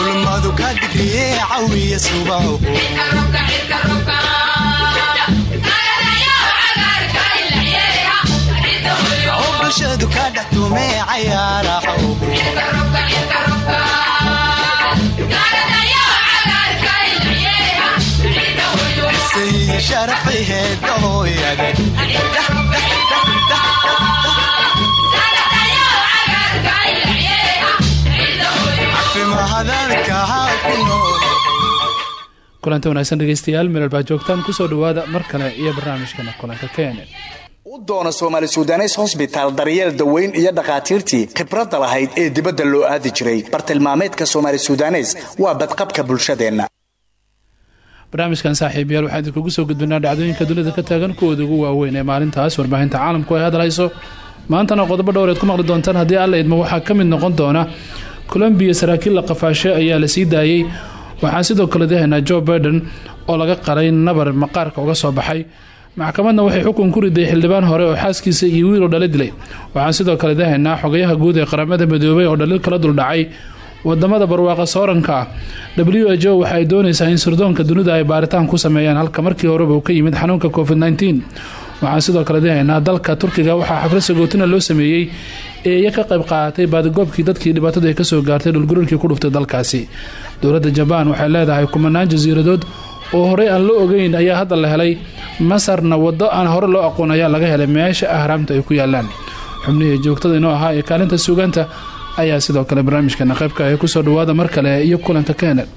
ulmadu ka digriye cawiya subaho bulshadu ka dhextume cayaaraho kulanta wanaagsan dhegeystayaal meel baa joogtaan ku soo dhawaada mar kale iyo barnaamijkana kulanka kene u doona soomaali sudanes hosbitaal daryeel daweyn iyo dhakhaatiirtii khibradda lahayd ee dibadda loo aadi jiray bartilmaameedka soomaali sudanes waa badqabka bulshadeenna barnaamijkan saaxiibayaal waxaan idinkugu soo gudbinaa dhacdooyinka dunida ka taagan kuwooda ugu waaweyn ee maalintaas warbaahinta caalamku ay hadlayso maantana qodobo dhowreed ku maqli doontaan haddii alla idmo waxaa ka mid noqon doona colombiya saraakiil la qafaashe ayaa la sii daayey waxaan sidoo kale dahaynaa jo biden oo laga qaray nabar maqaarka uga soo baxay. Maxkamadna waxay xukun ku riday xildhibaan hore oo xaaskiisa iyo wiil oo dhala dilay. Waxaan sidoo kale dahaynaa xogayaha guud ee qaramada midoobay oo dhaliil kala duldhacay waddamada barwaaqa sooranka ah w h o waxa ay doonaysaa in sirdoonka dunida ay baaritaan ku sameeyaan halka markii horeba uu ka yimid xanuunka covid -19 waxaan sidoo kale dahaynaa dalka turkiga waxaa xaflad sagootina loo sameeyey eeya ka qayb qaadatay baadigoobkii dadkii dhibaatadu ay ka soo gaartay dhulgurarkii ku dhuftay dalkaasi. Dowladda jabaan waxay leedahay kumanaan jasiiradood oo horey aan la ogeyn ayaa hadda la helay. Masarna waddo aan hore loo aqoon ayaa laga helay meesha ahraamta ay ku yaalaan xubnihii joogtada inoo ahaa ee kaalinta suugaanta ayaa sidoo kale barnaamijkana qaybka ay ku soo dhawaada mar kale iyo kulanka keened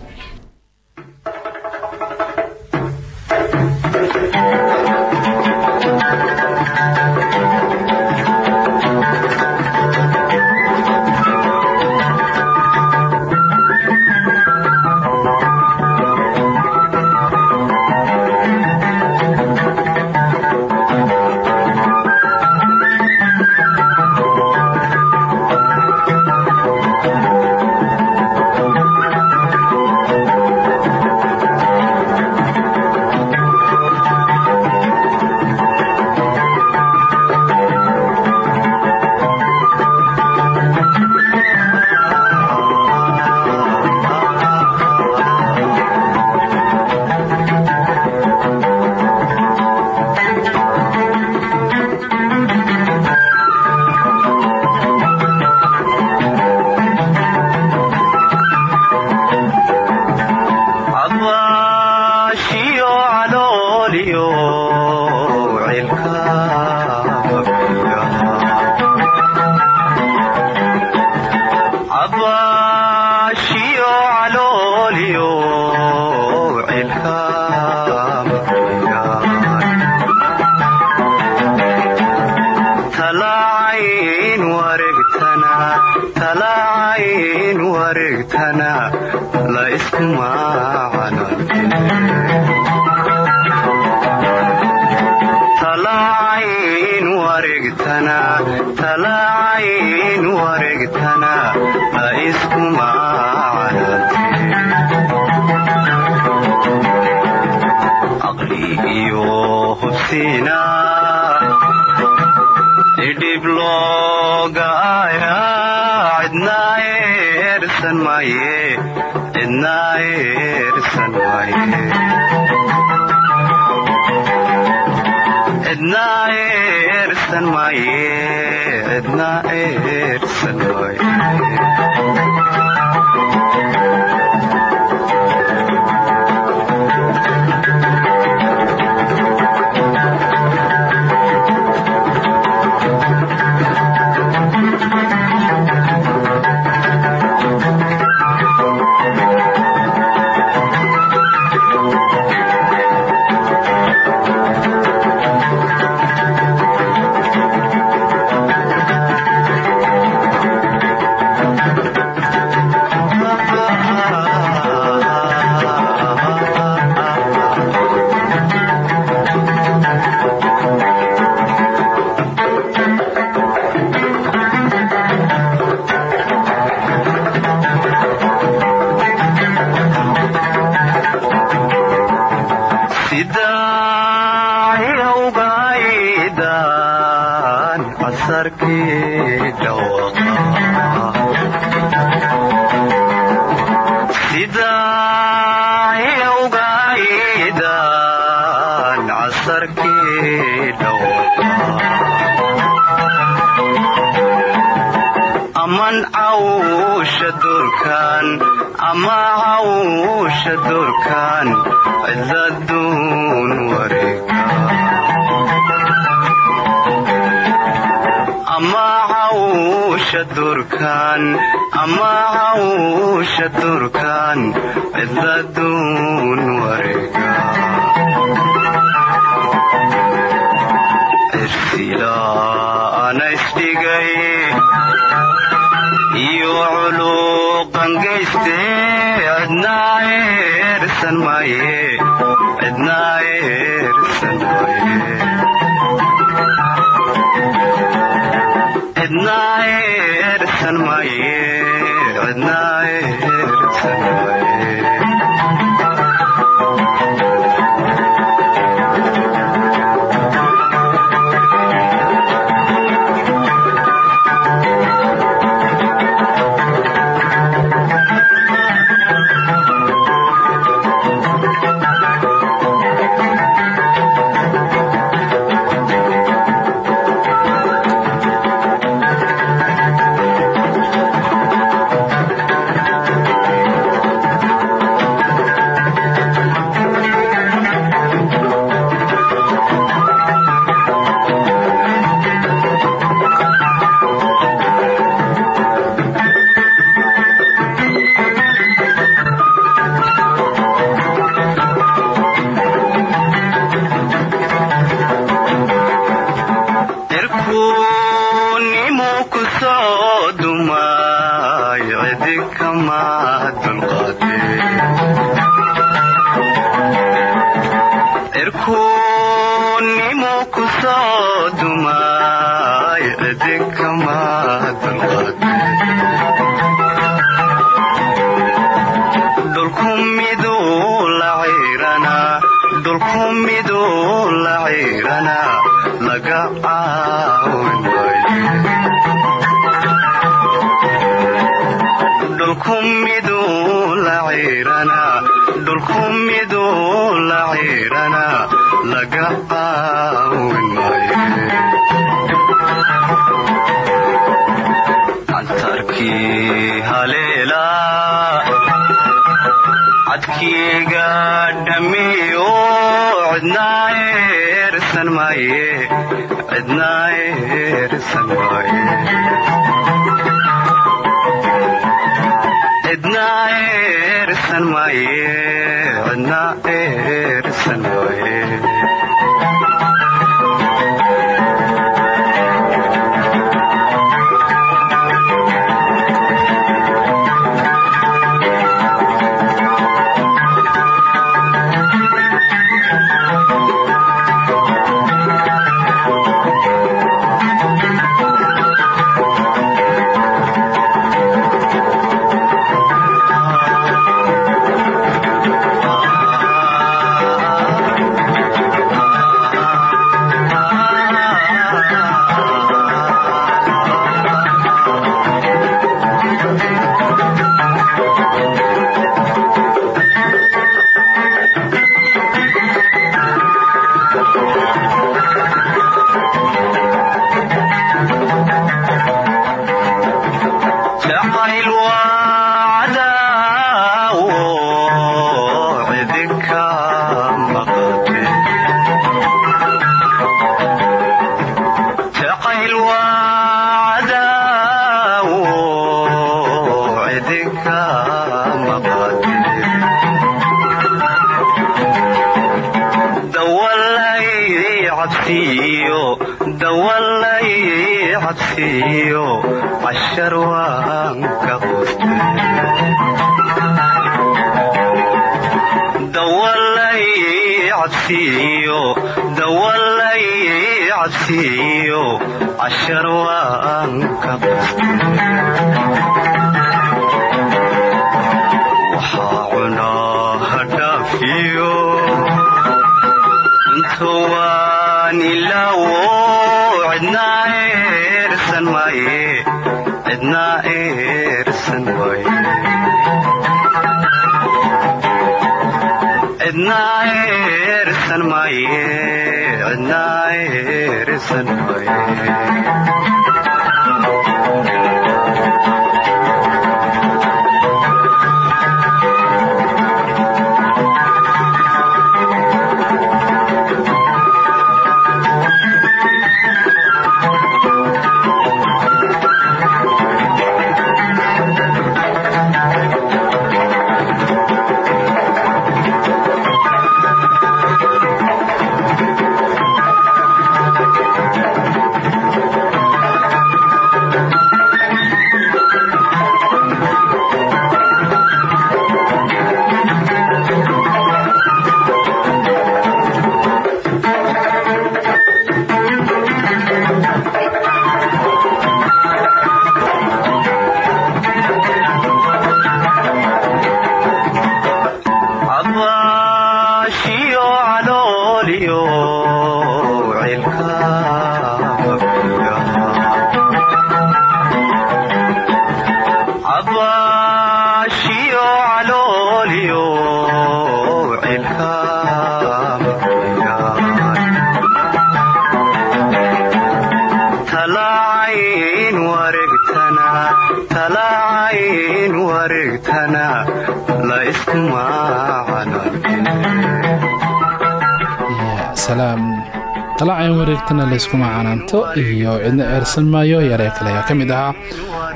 wareegtana layskuma canaanto iyo cidna eersan maayo yaree kale ayaa ka mid ahaa.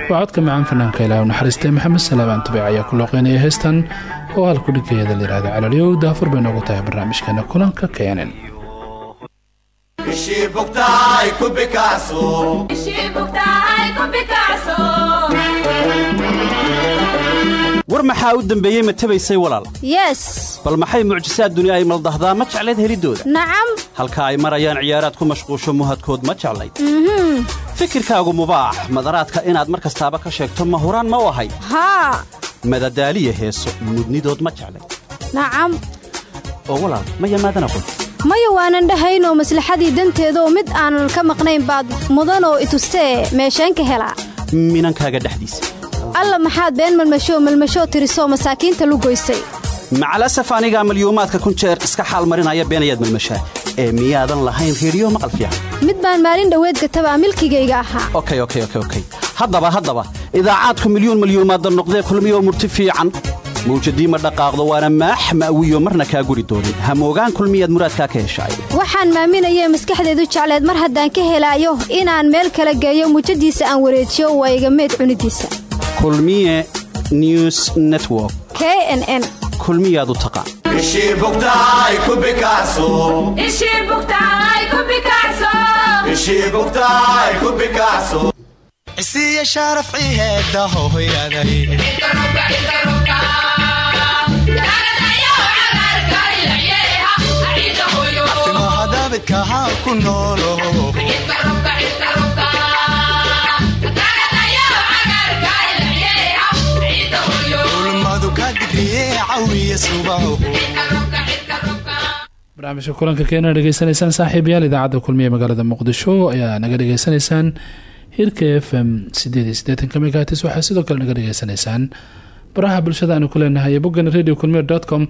Waa codka macaan fanaanka ilaah u naxariistay maxamed salaabaan tubic ayaa ku looqeynaya heestan oo halku dhigeeda layihahdo calaliyow daafur bay noogu tahay barnaamijkeena kulanka keenan war maxaa u dembeeyey ma tabaysay walaal? Yes. Bal maxay mucjisaad duni ay maldahdaa? Ma jeclayd heliddooda nacam halka ay marayaan ciyaaraad ku mashquusho muhadkood ma jeclayd fikirkaagu mubaax. Madaraadka inaad mar kastaaba ka sheegto ma huraan ma u ahay haa madadaaliya heeso mudnidood ma jeclayd nacam oo walaal maya maadan aqoon maya waanan dhahaynoo maslaxadii danteedaoo mid aanan ka maqnayn baad mudanoo itustee meesheen ka helaa. Minankaaga dhexdiisa alla maxaad been malmashoo malmashoo tirisoo masaakiinta lu goysay. Macalasaf anigaa malyuumaadka kun jeer iska xaal marinaya beenayaad malmashaa. Ee miyaadan lahayn reediyo maqal fiican mid baan maalin dhoweed gatabaa milkigayga ahaa. Haddaba haddaba idaacaadku milyuun malyuumaadda noqdee kulmiyoo murti fiican. Mawjadii ma dhaqaaqdo waana maax ma'wiyo marna kaa guri doonin. Hamoogaan kulmiyaad muraadkaa ka heshaay. Waxaan maaminayee maskaxdeedu jecleed mar haddaan ka helaayo inaan meel kala geeyo muujadiisa aan wareejiyo waa iga meed cunidiisa kulmiye news network. Knn kulmiyaad u taqaan cisiiya sharaf ciheeda hooyaday timaha daabidka ha ku noolo barnaamijka kulanka keena dhegeysanaysaan saaxiibayaal idaacadda kulmiye magaalada muqdisho ayaa naga dhegeysanaysaan hirka f m megatis waxaa sidoo kale naga dhegeysanaysaan baraha bulshada aanu ku leenahay boggan radio kulmiye com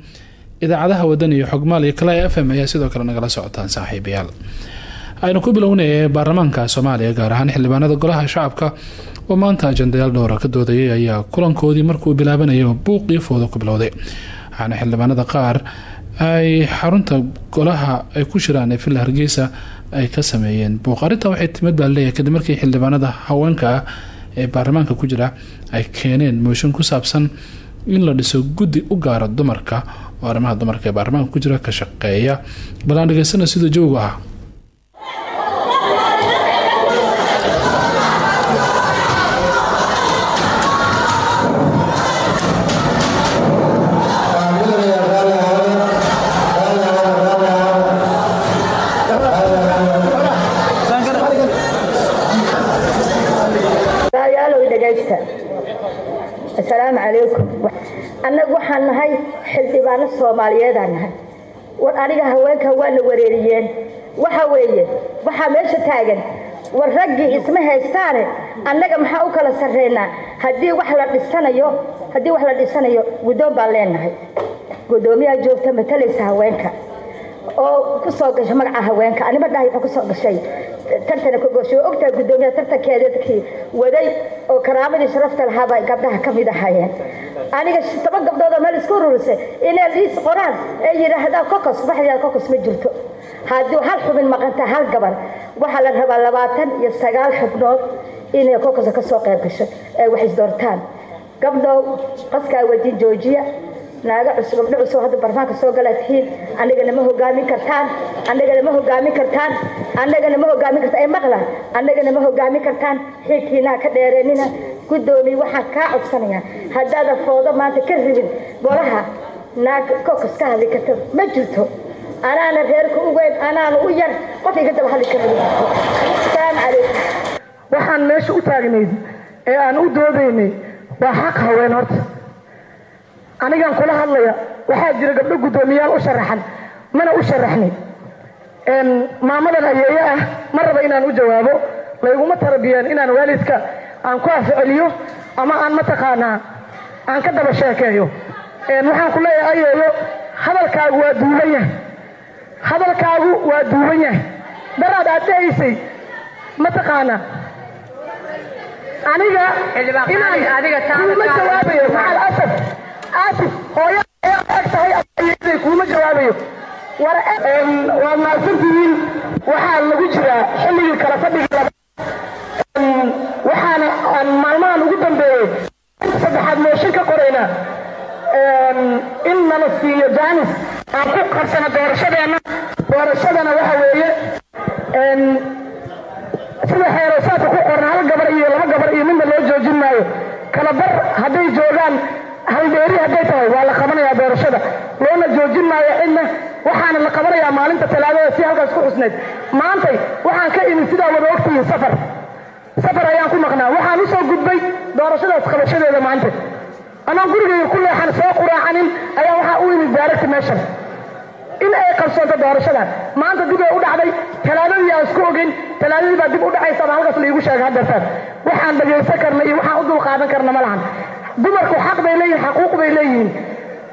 idaacadaha wadan iyo xogmaal iyo kale f m ayaa sidoo kale nagala socotaan saaxiibayaal aynu ku bilownay baarlamaanka soomaaliya gaar ahaan xildhibaanada golaha shacabka oo maanta ajandayaal dhowra ka doodayay ayaa kulankoodii markuu bilaabanaya buuqii fooda ku bilowday waxaana xildhibaanada qaar ay xarunta golaha ay ku jiraan ee villa hargeysa ay ka sameeyeen buuq. Arrintan waxay timid baa kadib markii xildhibaanada haweenka ah ee baarlamaanka ku jira ay keeneen mooshin ku saabsan in la dhiso guddi u gaara dumarka oo arrimaha dumarka ee baarlamaanka ku jira ka shaqeeya. Bal aan sida joogu ah assalaamu calaykum. Annagu waxaan nahay xildhibaano soomaaliyeedaan nahay. War aniga haweenka waana wareeriyeen. Waxa weeye waxaa meesha taagan. War raggii isma haystaane annaga maxaa u kala sarreynaa? Haddii wax la dhisanayo haddii wax la dhisanayo guddoon baan leenahay. Guddoomiyaa joogta matalaysa haweenka. Oo ku soo gashay magaca haweenka. Anima dhahay wuxuu ku soo gashay tartana ku gashay oo ogtahay guddoomiyaha tartankeeda dadkii waday oo karaamadii sharafta lahaaba gabdhaha ka mid ahaayeen. Aniga toban gabdhood oo meel isku ururisay inay liis qoraan ee yidhaahdaa kokos baxdeeda kokos ma jirto. Haddii hal xubin maqanta hal gabar waxaa la rabaa labaatan iyo sagaal xubnood inay kokosa ka soo qayb gasho ee wax isdoortaan gabdhow qaskaa wadin joojiya naaga cusub gabdho cusub hadda barmaanka soo gala tihiin annagana ma hogaamin kartaan annagana ma hogaamin kartaan annagana ma hogaamin kartaan ee maqla annagana ma hogaamin kartaan xilkiinaa ka dheereenina guddoomiye waxaan kaa codsanayaa haddaadan foodo maanta ka ribin golaha naag kokos ka hadli karta ma jirto anaana reerka u weyn anaana u yar qof iga daba hadli kara salaamu calaykum waxaan meesha u taagnayd ee aan u doodaynay waa xaq haween horta anigaan kula hadlaya waxaa jira gabdho guddoomiyaal u sharaxan. Mana u sharaxnay maamadan ayeeye ah ma raba inaan u jawaabo. Layguma tarabiyeen inaan waalidka aan ku afceliyo ama aan mataqaanaa? Aan ka daba sheekeeyo. Waxaan ku leeyahay ayeeyo hadalkaagu waa duuban yahay. Hadalkaagu waa duuban yahay. Daraad aad dhahaysay mataqaanaa? Aniga inaan kuma jawaabayo macal asaf aatif hooya ayaad ag tahay kuuma jawaabayo waad naasartihiin waxaa lagu jiraa xilligii kala fadhiga waxaana aan maalmahan ugu dambeeyey saddexaad mooshin ka qoraynaa in nala siiyo jaanis aan ku qabsano doorashadeenna doorashadana waxa weeye sida xeeroosaadka ku qoran hal gabar iyo laba gabar iyo midna loo joojin maayo kalabar hadday joogaan haldheeri hadday tahay waa la qabanayaa doorashada. Loona joojin maayo cidna. Waxaana la qabanayaa maalinta talaadada si halkaas ku xusnayd. Maantay waxaan ka imid sidaa wada ogtihiin safar. Safar ayaan ku maqnaa. Waxaan u gudbay doorashadaas qabashadeeda maanta anaan gurigayga ku leexan soo quraacanin ayaa waxaa u imid daaragta meeshan. In ay qabsoonto doorashadan maanta dib ay u dhacday. Talaadadii aan isku ogeyn talaadadii baa dib u dhacaysa baa halkaas laigu sheegay haddeertaan waxaan dhagaysan karna iyo waxaan u dulqaadan karna ma lahan dumarku xaq bay leeyihiin xaquuq bay leeyihiin.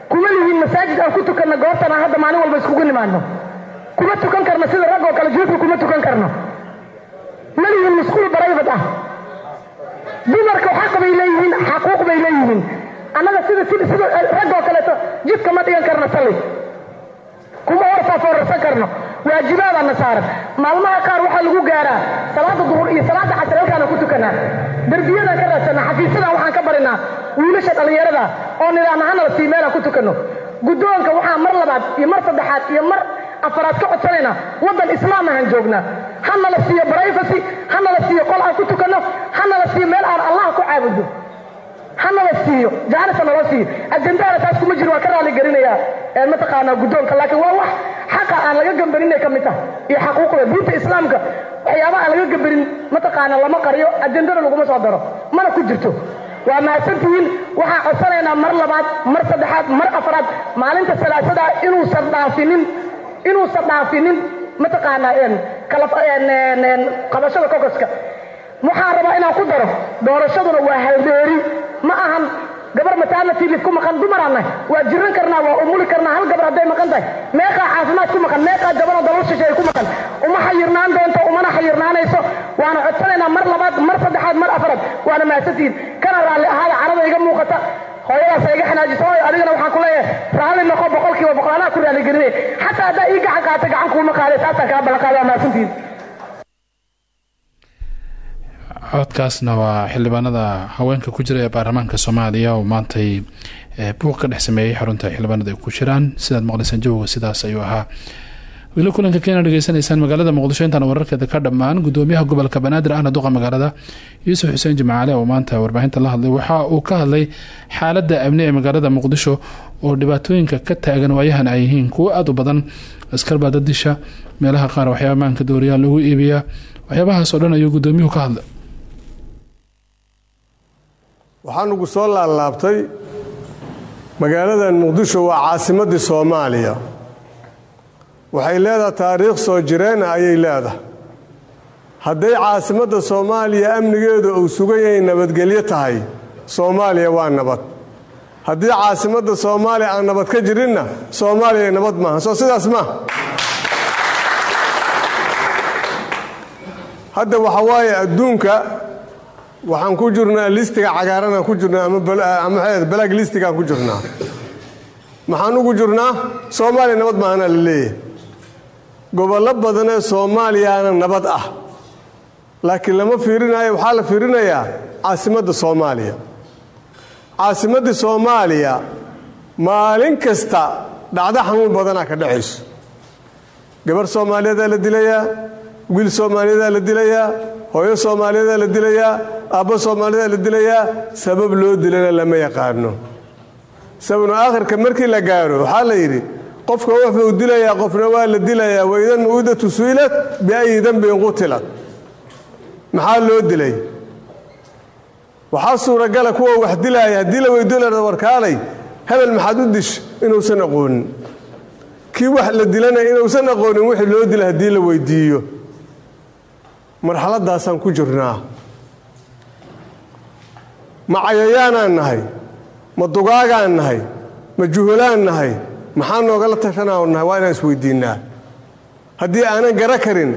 Kuma lihiin masaajid aan ku tukanna goobtan hadda maalin walba iskugu nimaadno kuma tukan karno sida rag oo kale juufka kuma tukan karno. Ma lihiin musquul barayfad ah. Dumarku xaq bay leeyihiin xaquuq bay leeyihiin. Annaga sida sida rag oo kaleeto jidka ma dhigan karno salli kuma horfaafoorarsan karno. Waajibaadaana saaran maalmaha qaar waxaa lagu gaaraa. Salaada duhur iyo salaada casr halkaana ku tukanaa. Derbiyadaan ka raadsanaa xafiisyadan waxaan ka barinaa wiilasha dhallinyarada oo nidhaahna hanala sii meelaan ku tukanno. Guddoonka waxaan mar labaad iyo mar saddexaad iyo mar afaraad ka codsanaynaa waddan islaam ahaan joognaa. Hanala siiyo brifasy hanala siiyo qol aan ku tukanno hanala siiyo meel aan allah ku caabudo hanala siiyo jaanisa naloo siiyo. Ajendaana taas kuma jiro waan ka raali gelinayaa. Mataqaanaa guddoonka laakiin waa wax xaqa aan laga gambarinay ka mid tahay iyo xaquuqda diinta islaamka. Waxyaaba laga gambarin mataqaana lama qariyo ajendana laguma soo daro. Mana ku jirto. Waa mahadsantihiin waxaan codsanaynaa mar labaad mar saddexaad mar afraad. Maalinta salaasada inuusan dhaafinin inuusan dhaafinin mataqaanaa qabashada kokoska. Waxaan rabaa inaan ku daro doorashaduna waa haldeeri ma ahan gabar maternity leave ku maqan dumaraannahay waa jiran karnaa waa umuli karnaa hal gabar hadday maqan tahay. Meeqaa caafimaad ku maqan meeqaa gabanoo dalal shisheeye ku maqan. Uma xayirnaan doonto umana xayirnaanayso. Waana codsanaynaa mar labaad mar saddexaad mar afraad waana mahadsantihiin kana raalli ahaada carada iga muuqata. Hooyadaas iga xanaajiso. Hooyo adigana waxaan ku leeyahay raalli noqo boqolkiiba boqol anaa ku raalli gelinaya xataa haddaa ii gacan qaata gacan kuuma qaaday taasaan kaa ballan qaada waa mahadsantihiin codkaasna waa xildhibaanada haweenka ku jira ee baarlamaanka soomaaliya oo maantay buuq ka dhex sameeyey xarunta xildhibaanada ku jiraan. Sidaad maqlaysaan jawga sidaas ayuu ahaa. Weli kulanka keena dhegeysanaysaan magaalada muqdisho intaan wararkeeda ka dhammaan gudoomiyaha gobolka banaadir ahna duqa magaalada. Yuusuf xuseen jimcaale oo maanta warbaahinta la hadlay waxa uu ka hadlay xaalada amni ee magaalada muqdisho oo dhibaatooyinka ka taagan waayahan ay yihiin kuwo aada u badan. Askar baa dadisha meelaha qaar waxyaaba maanka dooriyaa lagu iibiyaa. Waxyaabahaas oo dhan ayuu gudoomiyuhu ka hadlay waxaan ugu soo laalaabtay magaaladan muqdisho waa caasimaddii soomaaliya. Waxay leedahay taariikh soo jireen ayay leedahay. Hadday caasimadda soomaaliya amnigeedu uu sugan yahay nabadgelyo tahay soomaaliya waa nabad. Haddii caasimadda soomaaliya aan nabad ka jirinna soomaaliya nabad maaha. Soo sidaas ma. Hadda waxa waaye adduunka waxaan ku jirnaa listiga cagaaranaan ku jirnaa ama balag listigaan ku jirnaa. Maxaan ugu jirnaa soomaaliya nabad maahana la leeyahay. Gobollo badanee soomaaliyaana nabad ah. Laakiin lama fiirinayo waxaa la fiirinayaa caasimadda soomaaliya. Caasimaddii soomaaliya maalin kasta dhacdo xanuun badanaa ka dhacayso. Gabar soomaaliyeedaa la dilayaa wiil soomaaliyeedaa la dilayaa hooyo soomaaliyeedaa la dilayaa aabbo soomaaliyeedaa la dilayaa sabab loo dilana lama yaqaano. Sababnu aakhirka markii la gaaro waxaa la yidhi qofka wuxuu dilayaa qofna waa la dilayaa waidan mawidatu su'ilat biayi dembin qutilat. Maxaa loo dilay? Waxaa suuragala kuwa wax dilaaya haddii la weydiinara warkaalay hebel maxaad u dish inuusan aqoonin. Kii wax la dilana inuusan aqoonin wixii loo dila haddii la weydiiyo marxaladaasaan ku jirnaa. Ma cayayaanaan nahay ma dugaagaan nahay ma juhulaan nahay maxaa noogala tashanaa nahay? Waa inaan isweydiinnaa. Haddii aanan gara karin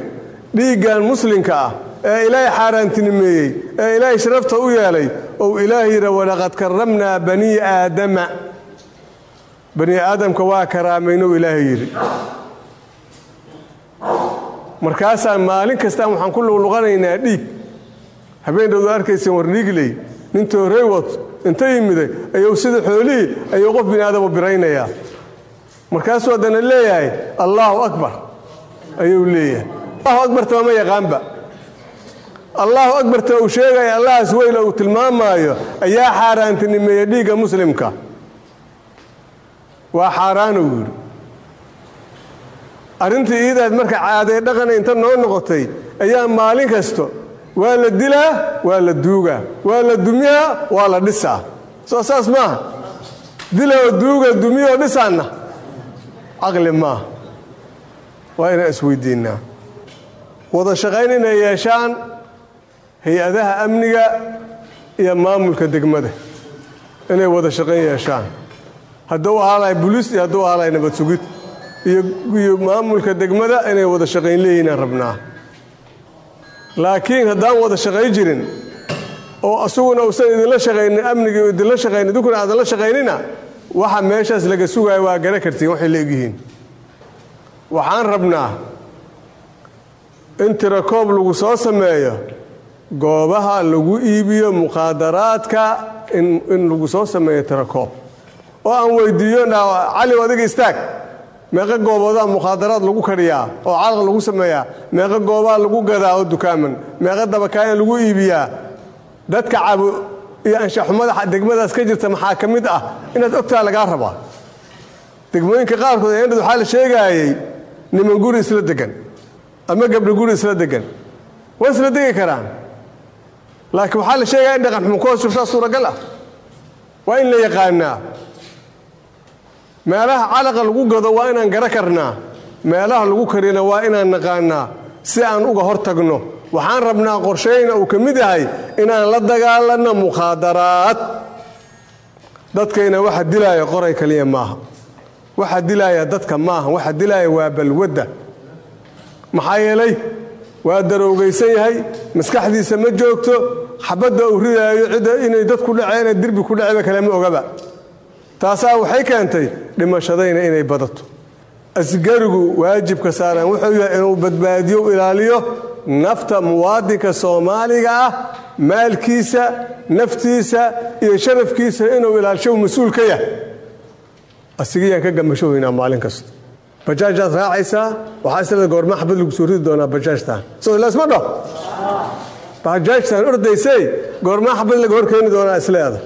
dhiiggan muslimka ah ee ilaahay xaaraantinimeeyey ee ilaahay sharafta u yeelay ou ilaahay yidha walaqad karramnaa banii aadama. Bani aadamka waa karaamaynou ilaahay yidhi markaasaan maalin kastaan waxaan ku luqluqanaynaa dhiig. Habeendhowdu arkayseen war dhiigley nin toorey wad inta yimiday ayuu sida xoolihii ayuu qof bini aadamu biraynayaa. Markaasuu haddana leeyahay allaahu akbar ayuu leeyahay. Allahu akbarta ma yaqaanba. Allahu akbarta uu sheegaya allahaas weyla uu tilmaamaayo ayaa xaaraantinimeeya dhiigga muslimka. Waa xaaraanuu yidhi arrintii iidaad marka caadee dhaqana inta noo noqotay ayaa maalin kasto. Waa la dilaa waa la duugaa. Waa la dumiyaa waa la dhisaa. Soo saas maaha diloo duuga dumiyoo dhisaanna. Caqli maaha waa inaan isweydiinnaa. Wada shaqayn inay yeeshaan hay'adaha amniga iyo maamulka degmada inay wada shaqayn yeeshaan. Hadduu ahaalahay buliis iyo hadduu ahaalahay nabad sugid iyo maamulka degmada inay wada shaqayn leeyihinaan rabnaa. Laakiin haddaan wada shaqayn jirin oo asuguna uusan idinla shaqaynin amnigii idinla shaqaynin idinkuna aadan la shaqaynina waxa meeshaas laga sugaayo waa gara kartiin waxay la waxaan rabnaa in tirakoob lagu soo sameeyo goobaha lagu iibiyo muqaadaraadka in lagu soo sameeyo tirakoob oo aan weydiiyo cali adiga istaag meeqa gooboodaa mukhaadaraad lagu kariyaa oo calaq lagu sameeyaa. Meeqa goobaa lagu gadaa oo dukaaman. Meeqa dabakaayan lagu iibiyaa. Dadka cabo iyo anshaxumada degmadaas ka jirta maxaa ka mid ah? Inaad ogtaa lagaa rabaa. Degmooyinka qaarkood eendhad waxaa la sheegaayey niman guri isla degan ama gabdho guri isla degan. Waa isla degi karaan. Laakiin waxaa la sheegaya in dhaqan xumo ku suuragal ah waa in la yaqaanaa meelaha calaqa lagu gado waa inaan gara karnaa. Meelaha lagu karina waa inaan naqaanaa. Si aan uga hor tagno waxaan rabnaa qorshayna uu ka mid yahay inaan la dagaalanno mukhaadaraad. Dadkayna waxa dilaaya qoray kaliya maaha. Waxa dilaaya dadka maaha. Waxa dilaaya waa balwadda. Maxaa yeelay waa daroogaysan yahay. Maskaxdiisa ma joogto. Xabadda uu ridaayo cidda inay dad ku dhaceena dirbi ku dhaceba kale ma ogaba taasaa waxay keentay dhimashadayna inay badato. Asgarigu waajibka saaran wuxuu yahay inuu badbaadiyo ilaaliyo nafta muwaadinka soomaaliga ah maalkiisa naftiisa iyo sharafkiisa inuu ilaalisho mas'uul ka yahay. Asigiyaan ka gamashoweynaa maalin kasta. Bajaajaad raacaysaa? Waxaa isleeda goorma xabad lagu soo ridi doonaa bajaajtan. Soo ilaasma dho. Bajaajtan ordaysay goormaa xabad laga hor keeni doonaa isleeda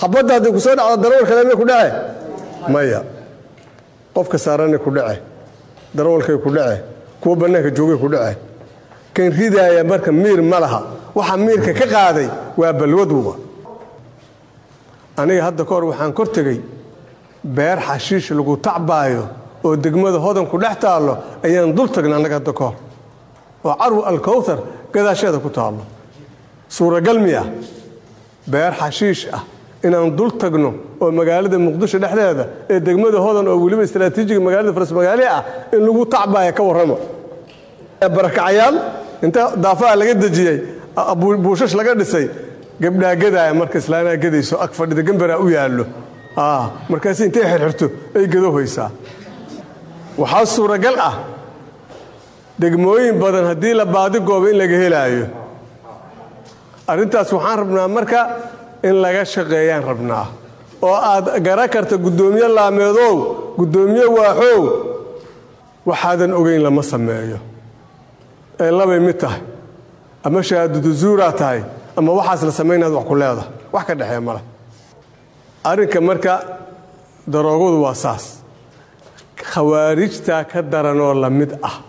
xabadda hadday ku soo dhacdo darawal kale ku dhace? Maya. Qofka saaranay ku dhace. Darawalkay ku dhace. Kuwa bannaanka joogay ku dhace. Kan ridaaya marka miir ma laha. Waxa miirka ka qaaday waa balwadwuga aniga hadda kahor waxaan kor tegey. Beer xashiish lagu tacbaayo oo degmada hodanku dhex taallo ayaan dul tagnay annaga hadda kahor oo carw alkowtar gadaasheeda ku taallo. Suuragal miya. Beer xashiish ah inaan dul tagno oo magaalada muqdisho dhexdeeda ee degmada hodan oo weliba istraatiijiga magaalada farasmagaali ah in lagu tacbaaya ka warramo. Barakacayaal inta daafaha laga dejiyey buushash laga dhisay gabdhaa gadaaya marka islaanaa gadayso ag fadhida gambaraa u yaallo. Markaas intay xirxirto ay gadohaysaa waxaa suuragal ah degmooyin badan haddii la baadi goobo in laga helaayo. Arrintaas waxaan rabnaa marka in laga shaqeeyaan rabnaa. Oo aad gara karta guddoomiye laameedow guddoomiye waaxow waxaadan ogeyn lama sameeyo. Ee labay mid tahay ama shahaadadu zuuraa tahay ama waxaas la samaynaad wax ku leedahay wax ka dhexeeya male. Arrinka marka daroogadu waa saas. Khawaarijtaa ka daranoo la mid ah.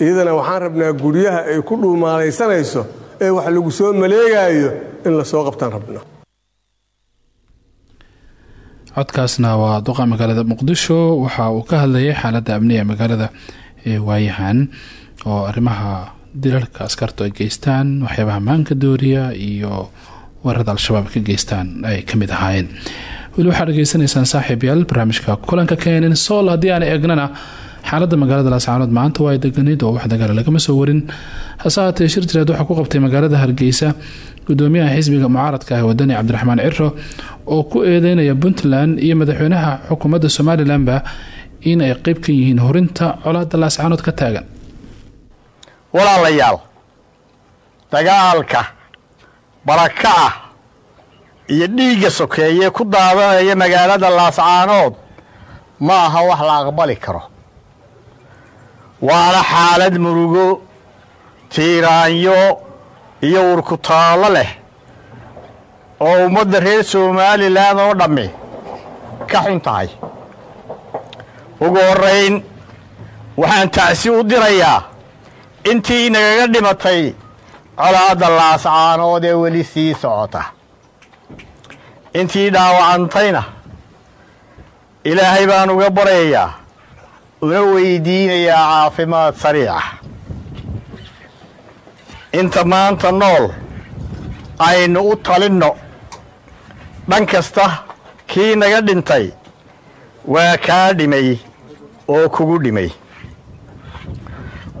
Iyadana waxaan rabnaa guryaha ay ku dhuumaalaysanayso ee wax lagu soo maleegaayo in la soo qabtaan rabnaa codkaasna waa duqa magaalada muqdisho. Waxa uu ka hadlayay xaaladda amniga magaalada ee waayahan oo arrimaha dilalka askartu ay geystaan waxyaabaha maanka dooriya iyo weerarada al-shabaab ka geystaan ay ka mid ahaayeen. Weli waxaad dhegeysanaysaan saaxiib barnaamijka kulanka keenin. Sool haddii aan eegnana xaalada magaalada laascaanood maanta waa ay deganayd oo wax dagaala lagama soo warin. Hase haatee shir jireed waxaa ku qabtay magaalada hargeysa gudoomiyaha xisbiga mucaaradka ah wadani cabdiraxmaan ciro oo ku eedeynaya puntland iyo madaxweynaha xukuumadda somalilanba in ay qeyb ka yihiin horinta colaada laascaanood ka taagan. Walaalayaal dagaalka barakaca iyo dhiigga sokeeye ku daadanaya magaalada laascaanood ma aha wax la aqbali karo. Waana xaalad murugo tiiraanyo iyo urkutaallo leh oo ummadda reer somalilan oo dhammi ka xun tahay. Ugu horrayn waxaan tacsi u dirayaa intii nagaga dhimatay colaadda laascaanood ee weli sii socota. Intii dhaawacantayna ilaahay baan uga baryayaa una weydiinayaa caafimaad sariica inta maanta nool aynu u talinno. Dhan kasta kii naga dhintay waa kaa dhimay oo kugu dhimay.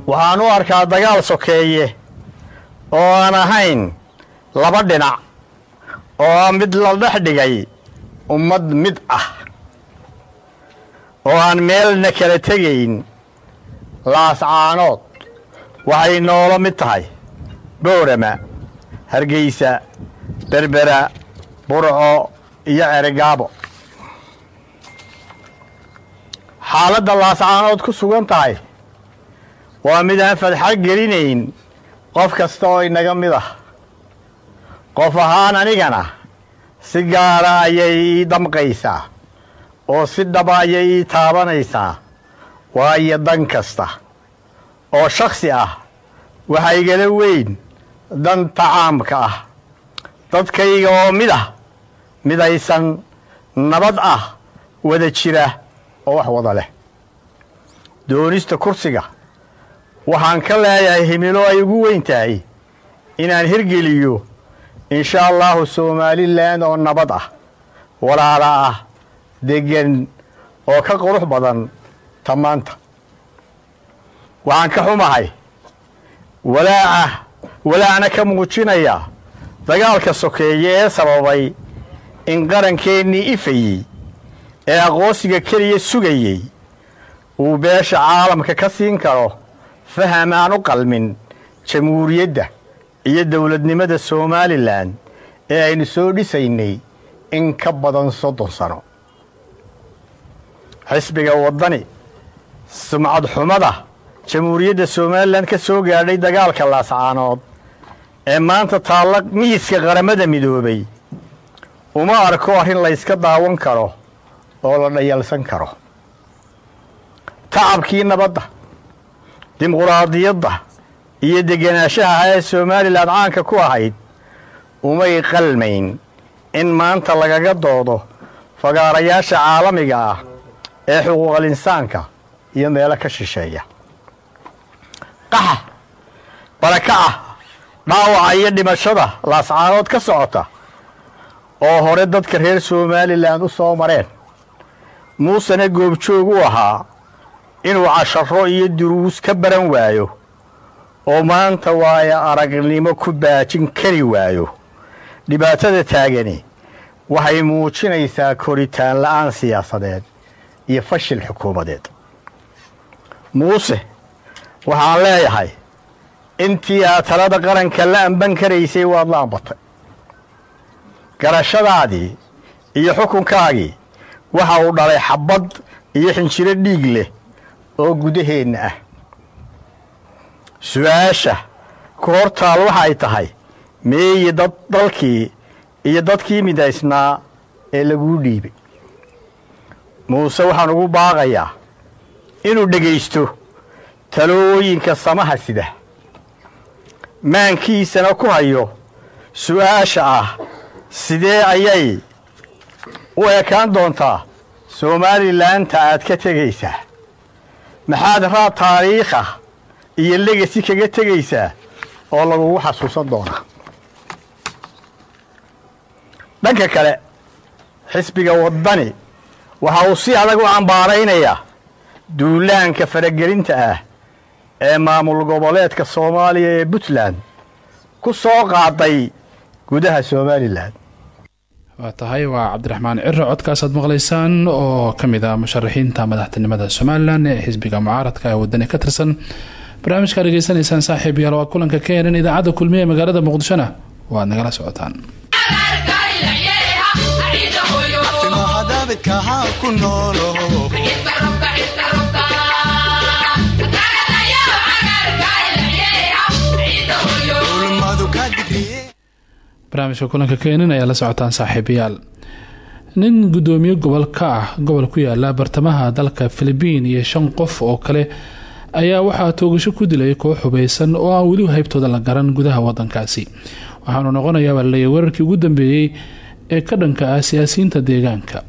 Waxaan u arkaa dagaal sokeeye oo aan ahayn laba dhinac oo mid la dhex dhigay ummad mid ah oo aan meelna kala tegayn laascaanood waxay noolo mid tahay boorama hargeysa berbera burco iyo ceregaabo xaaladda laascaanood ku sugan tahay. Waa mid aan fadxa gelinayn qof kasta oo inaga mid ah. Qof ahaan anigana si gaara ayay ii damqaysaa oo si dhaba ayay ii taabanaysaa. Waayo dan kasta. Oo shakhsi ah waxa igala weyn danta caamka ah. Dadkayga oo mid ah midaysan nabad ah wada jira oo wax wada leh. Doonista kursiga waxaan ka leeyahay himilo ay ugu weyn tahay inaan hirgeliyo insha allahu somalilan oo nabad ah walaala ah deggan oo ka qurux badan ta maanta waxaan ka xumahay walaaca walaacna ka muujinaya. Dagaalka sokeeye ee sababay in qarankeenii ifayey ee aqoonsiga keliya sugayey uu beesha caalamka ka siin karo faham aan u qalmin jamhuuriyadda iyo dowladnimada somalilan ee aynu soo dhisaynay in ka badan soddon sano. Xisbiga waddani sumcad xumada jamhuuriyadda somalilan ka soo gaadhay dagaalka laascaanood ee maanta taalla miiska qaramada midoobay. Uma arko arrin layska daawan karo oo la dhayalsan karo. Tacabkii nabadda dimuquraadiyadda iyo degenaanshaha ee somalilan caanka ku ahayd umay qalmayn in maanta lagaga doodo fagaarayaasha caalamiga ah ee xuquuqal insaanka iyo meelo ka shisheeya. Qaxa barakaca dhaawaca iyo dhimashada laascaanood ka socota. Oo hore dadka reer somalilan u soo mareen. Muusena goobjoog u ahaa inuu casharo iyo duruus ka baran waayo. Oo maanta waayo aragnimo ku baajin kari waayo. Dhibaatada taagani waxay muujinaysaa koritaan la'aan siyaasadeed iyo fashil xukuumadeed. Muuse waxaan leeyahay intii aad talada qaranka la amban karaysay waad la ambatay. Garashadaadii iyo xukunkaagii waxa uu dhalay xabbad iyo xinjiro dhiig leh oo gudaheenna ah. Su'aasha ku hortaal waxay tahay meeyi dad dalkii iyo dadkii midaysnaa ee laguu dhiibay. Muuse waxaan ugu baaqayaa inuu dhegaysto talooyinka samaha sida maankiisana ku hayo su'aasha ah. Sidee ayay u ekaan doontaa? Somalilaanta aad ka tegaysaa. Maxaad raad taariikh ah iyo legasi kaga tegaysaa oo lagugu xasuusan doonaa? Dhanka kale xisbiga waddani waxa uu si adag u cambaaraynayaa duulaanka faragelinta ah ee maamul goboleedka soomaaliya ee puntland ku soo qaaday gudaha somalilan waa tahay waa cabdiraxmaan ciro codkaasaad maqlaysaan oo ka mid ah musharaxiinta madaxtinimada somalilan ee xisbiga mucaaradka ee wadani ka tirsan. Barnaamijkaa dhegeysanaysaan saaxiib yaal waa kulanka keenan idaacadda kulmiye ee magaalada muqdishona. Waad nagala socotaan barnaamijka kulanka keenan ayaa la socotaan saaxiibayaal. Nin gudoomiye gobol ka ah gobol ku yaalla bartamaha dalka filibiin iyo shan qof oo kale ayaa waxaa toogasho ku dilay koox hubeysan oo aan weli haybtooda la garan gudaha wadankaasi waxaanu noqonayaa balaleeya weerarkii ugu dambeeyey ee ka dhanka ah siyaasiyiinta deegaanka.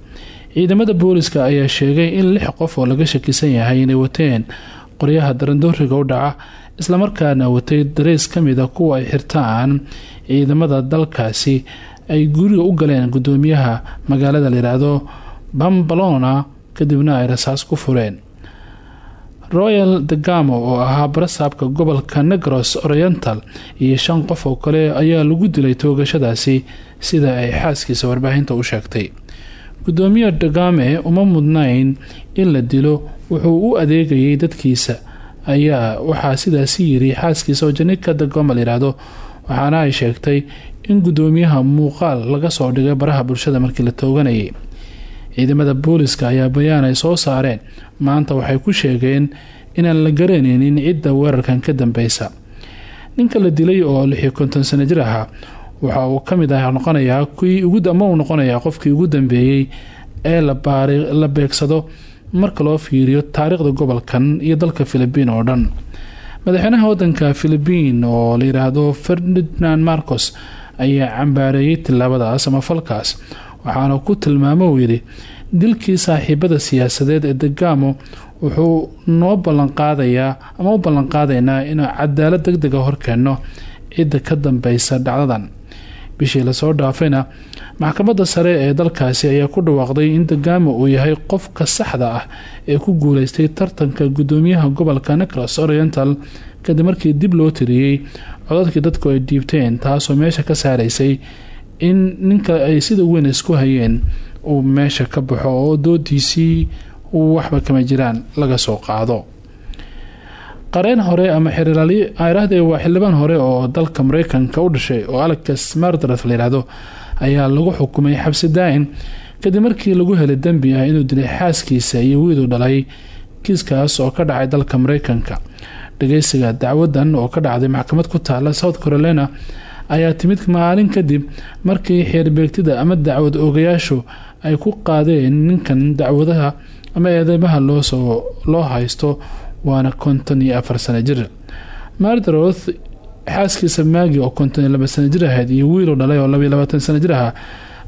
Ciidamada booliska ayaa sheegay in lix qof oo laga shakisan yahay inay wateen qoryaha darandooriga u dhaca islamarkaana watay dareys kamida kuwa ay xirtaan ciidamada dalkaasi ay guriga u galeen gudoomiyaha magaalada layidhaahdo bambalona kadibna ay rasaas ku fureen. Royal degamo oo ahaa barasaabka gobolka negros oriental iyo shan qof oo kale ayaa lagu dilay toogashadaasi sida ay xaaskiisa warbaahinta u sheegtay. Gudoomiye degame uma mudnayn in la dilo wuxuu u adeegayay dadkiisa ayaa waxaa sidaasi yiri xaaskiisa oo janika degoma layidhaahdo waxaana ay sheegtay in gudoomiyaha muuqaal laga soo dhigay baraha bulshada markii la tooganayay. Ciidamada booliska ayaa bayaan ay soo saareen. Maanta waxay ku sheegeen inaan la garanaynin cidda weerarkan ka dambeysa ninka la dilay oo lixii konton sano jir ahaa waxa uu ka mid ah noqonayaa ama uu noqonayaa qofkii ugu dambeeyey ee la beegsado marka loo fiiriyo taariikhda gobolkan iyo dalka filibiin oo dhan. Madaxweynaha wadanka filibiin oo layidhaahdo ferdinand marcos ayaa cambaareeyay tilaabadaas ama falkaas waxaana ku tilmaamo uu yidhi dilkii saaxiibada siyaasadeed ee degamo wuxuu noo ballanqaadayaa ama u ballanqaadaynaa inuu cadaalad deg dega horkeenno cidda ka dambeysa dhacdadan bishii la soo dhaafayna maxkamadda sare ee dalkaasi ayaa ku dhawaaqday in degamo uu yahay qofka saxda ah ee ku guuleystay tartanka gudoomiyaha gobolka necros oriental kadib markii dib loo tiriyey codadkii dadku ay dhiibteen taasoo meesha ka saaraysay in ninka ay sida weyn isku hayeen uu meesha ka baxo oo doodiisii waxba kama jiraan laga soo qaado qareen hore ama xiriraahde waa xildhibaan hore oo dalka mareykanka u dhashay oo alex mardareth layidhaahdo ayaa lagu xukumay xabsi daa-in. Kadib markii lagu helay dembi ah inuu dilay xaaskiisa iyo wiiluu dhalay kiiskaas oo ka dhacay dalka mareykanka. Dhageysiga dacwadan oo ka dhacday maxkamad ku taala south carolina ayaa timid maalin kadib markii xeerbeegtida ama dacwad oogayaashu ay ku qaadeen ninkan dacwadaha ama eedeymaha loo haysto waana konton iyo afar sano jir. Mardaroth xaaskiisa maagi oo konton iyo laba sano jir ahayd iyo wiiluu dhalay oo labaiyo labaatan sano jir aha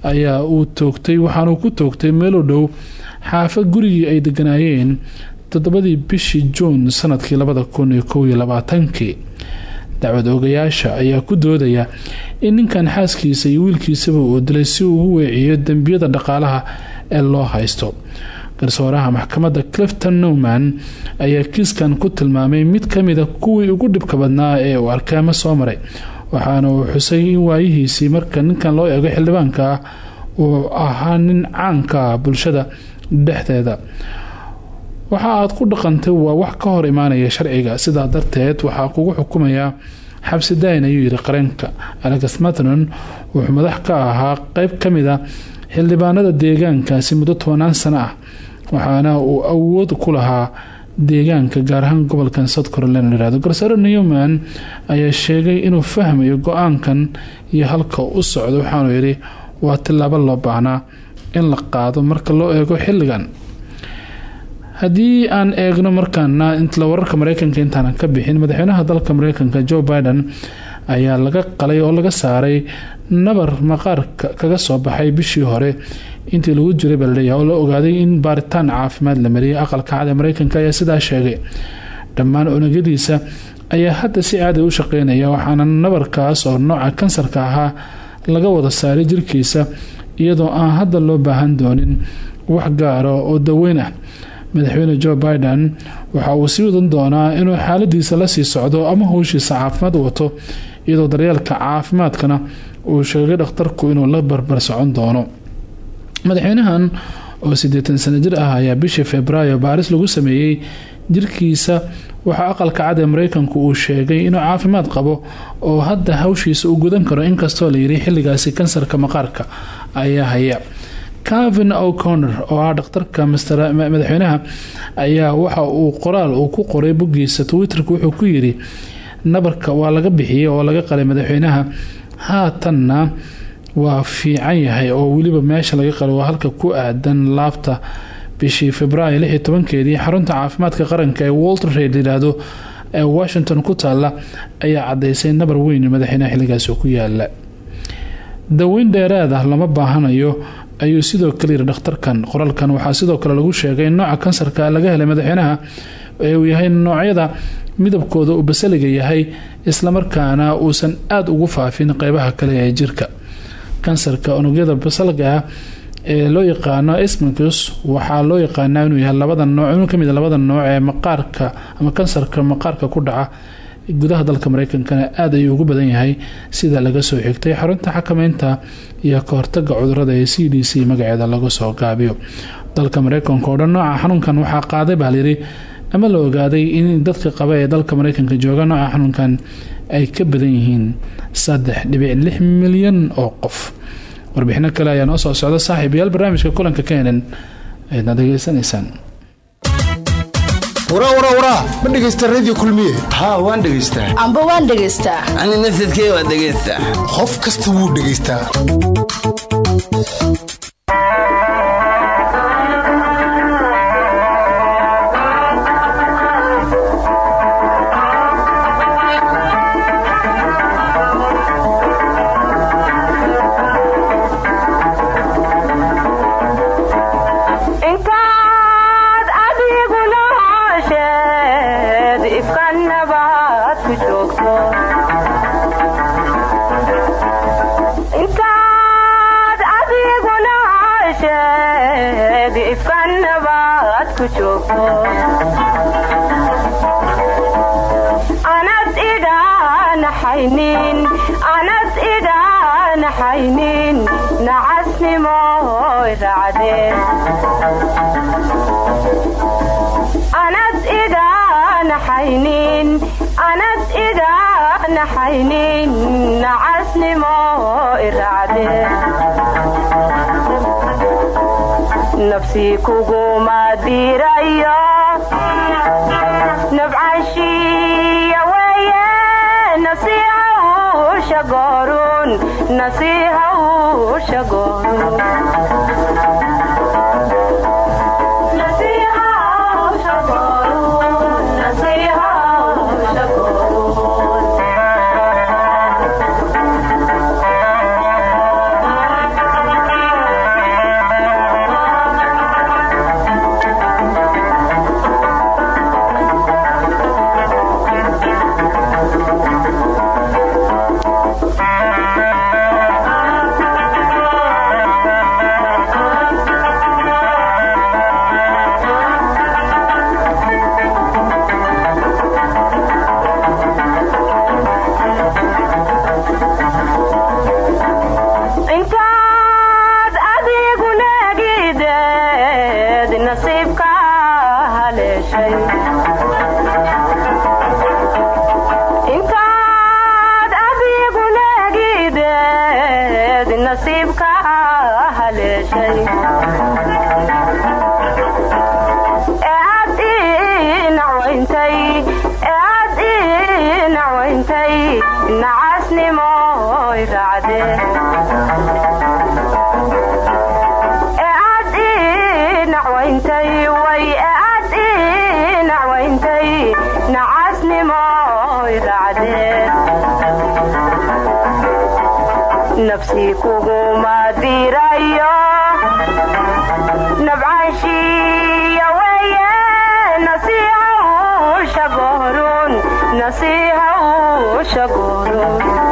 ayaa uu toogtay waxaanuu ku toogtay meelu dhow xaafad gurigii ay deganaayeen toddobadii bishii juun sannadkii labada kun iyo kow iyo labaatankii. Dacwad oogayaasha ayaa ku doodaya in ninkan xaaskiisa iyo wiilkiisaba uu dilay si uu u weeciyo dembiyada dhaqaalaha ee loo haysto garsooraha maxkamadda clifton nowman ayaa kiiskan ku tilmaamay mid kamida kuwii ugu dhibka badnaa ee uu arkaamo soo maray. Waxaana uu xusay in waayihiisii marka ninkan loo eego xildhibaanka uu ahaa nin caanka bulshada dhexdeeda. Waxa aad ku dhaqantay waa wax ka hor imaanaya sharciga. Sidaa darteed waxaa kugu xukumayaa xabsi daayin ayuu yidhi qareenka. Alex matnon wuxuu madax ka ahaa qeyb ka mid a xildhibaanada deegaankaasi muddo tobanaan sano ah waxaana uu awood ku lahaa deegaanka gaar ahaan gobolkan south carolina layihahdo garsoore newman ayaa sheegay inuu fahmayo go'aankan iyo halka u socdo waxaanuu yidhi waa tilaabo loo baahnaa in la qaado marka loo eego xilligan. Haddii aan eegno markaana wararka mareykanka intaanan ka bixin madaxweynaha dalka mareykanka joe biden ayaa laga qalay oo laga saaray nabar maqaarka kaga soo baxay bishii hore. Intii lagu jiray balleya oo la ogaaday in baaritaan caafimaad la mariyay aqalka cad ee mareykanka ayaa sidaa sheegay. Dhammaan unugyadiisa ayaa hadda si caadi u shaqeynaya waxaana nabarkaas oo nooca kansarka ahaa laga wada saaray jirkiisa iyadoo aan hadda loo baahan doonin wax gaara oo daweyn ah. Madaxweyne joe biden waxa uu sii wadan doonaa inuu xaaladiisa la sii socdo ama howshiisa caafimaad wato iyadoo daryeelka caafimaadkana uu sheegay dhakhtarku inuu la barbar socon doono. Madaxweynahan oo siddeetan sano jir ah ayaa bishii februaayo baaris lagu sameeyey jirkiisa waxaa aqalka cad ee mareykanku uu sheegay inuu caafimaad qabo oo hadda hawshiisa uu gudan karo inkastoo layiri xilligaasi kansarka maqaarka ayaa haya. Calvin o'connor oo ah dhakhtarka madaxweynaha ayaa waxa uu qoraal uu ku qoray boggiisa twitterka wuxuu ku yiri nabarka waa laga bixiyey oo laga qalay madaxweynaha haatanna waa fiican yahay oo weliba meesha laga qalay waa halka ku aadan laabta bishii februaayo lix iyo tobankeedii. Xarunta caafimaadka qaranka ee walter reid yidhaahdo ee washington ku taalla ayaa cadaysay nabar weyn madaxweynaha xilligaasi ku yaalla daweyn dheeraad ah lama baahanayo ayuu sidoo kale yiri dhakhtarkan qoraalkan waxaa sidoo kale lagu sheegay in nooca kansarka laga helay madaxweynaha ee uu yahay noocyada midabkooda uu basaliga yahay islamarkaana uusan aada ugu faafin qeybaha kale ee jirka. Kansarka unugyada basalga ah ee loo yaqaano smincus waxaa loo yaqaanaa inuu yahay labada nooc ka mid labada nooc ee maqaarka ama kansarka maqaarka ku dhaca. Gudaha dalka mareykankana aada ayuu ugu badan yahay sida laga soo xigtay xarunta xakameynta iyo kahortaga cudurrada ee c d c magaceeda laga soo gaabiyo. Dalka mareykanka oo dhan nooca xanuunkan waxaa qaaday baa ama la ogaaday in dadka qaba ee dalka mareykanka jooga nooca xanuunkan ay ka badan yihiin saddex dhibic lix milyan oo qof. Warbixino kale ayaa noo soo socda saaxiibayaal barnaamijka kulanka keenan ayaadna degeysanaysaan warawarawara ma dhegaysta radio kulmiye? Haa waan dhegaystaa amba waan dhegaystaa ani nafsadkee waa dhegaystaa qof kasta wuu dhegaystaa nacasnimoy racdeen nafsii kuguma dirayo goorun nasiihawsha goorun goorun nasiihawsha goorun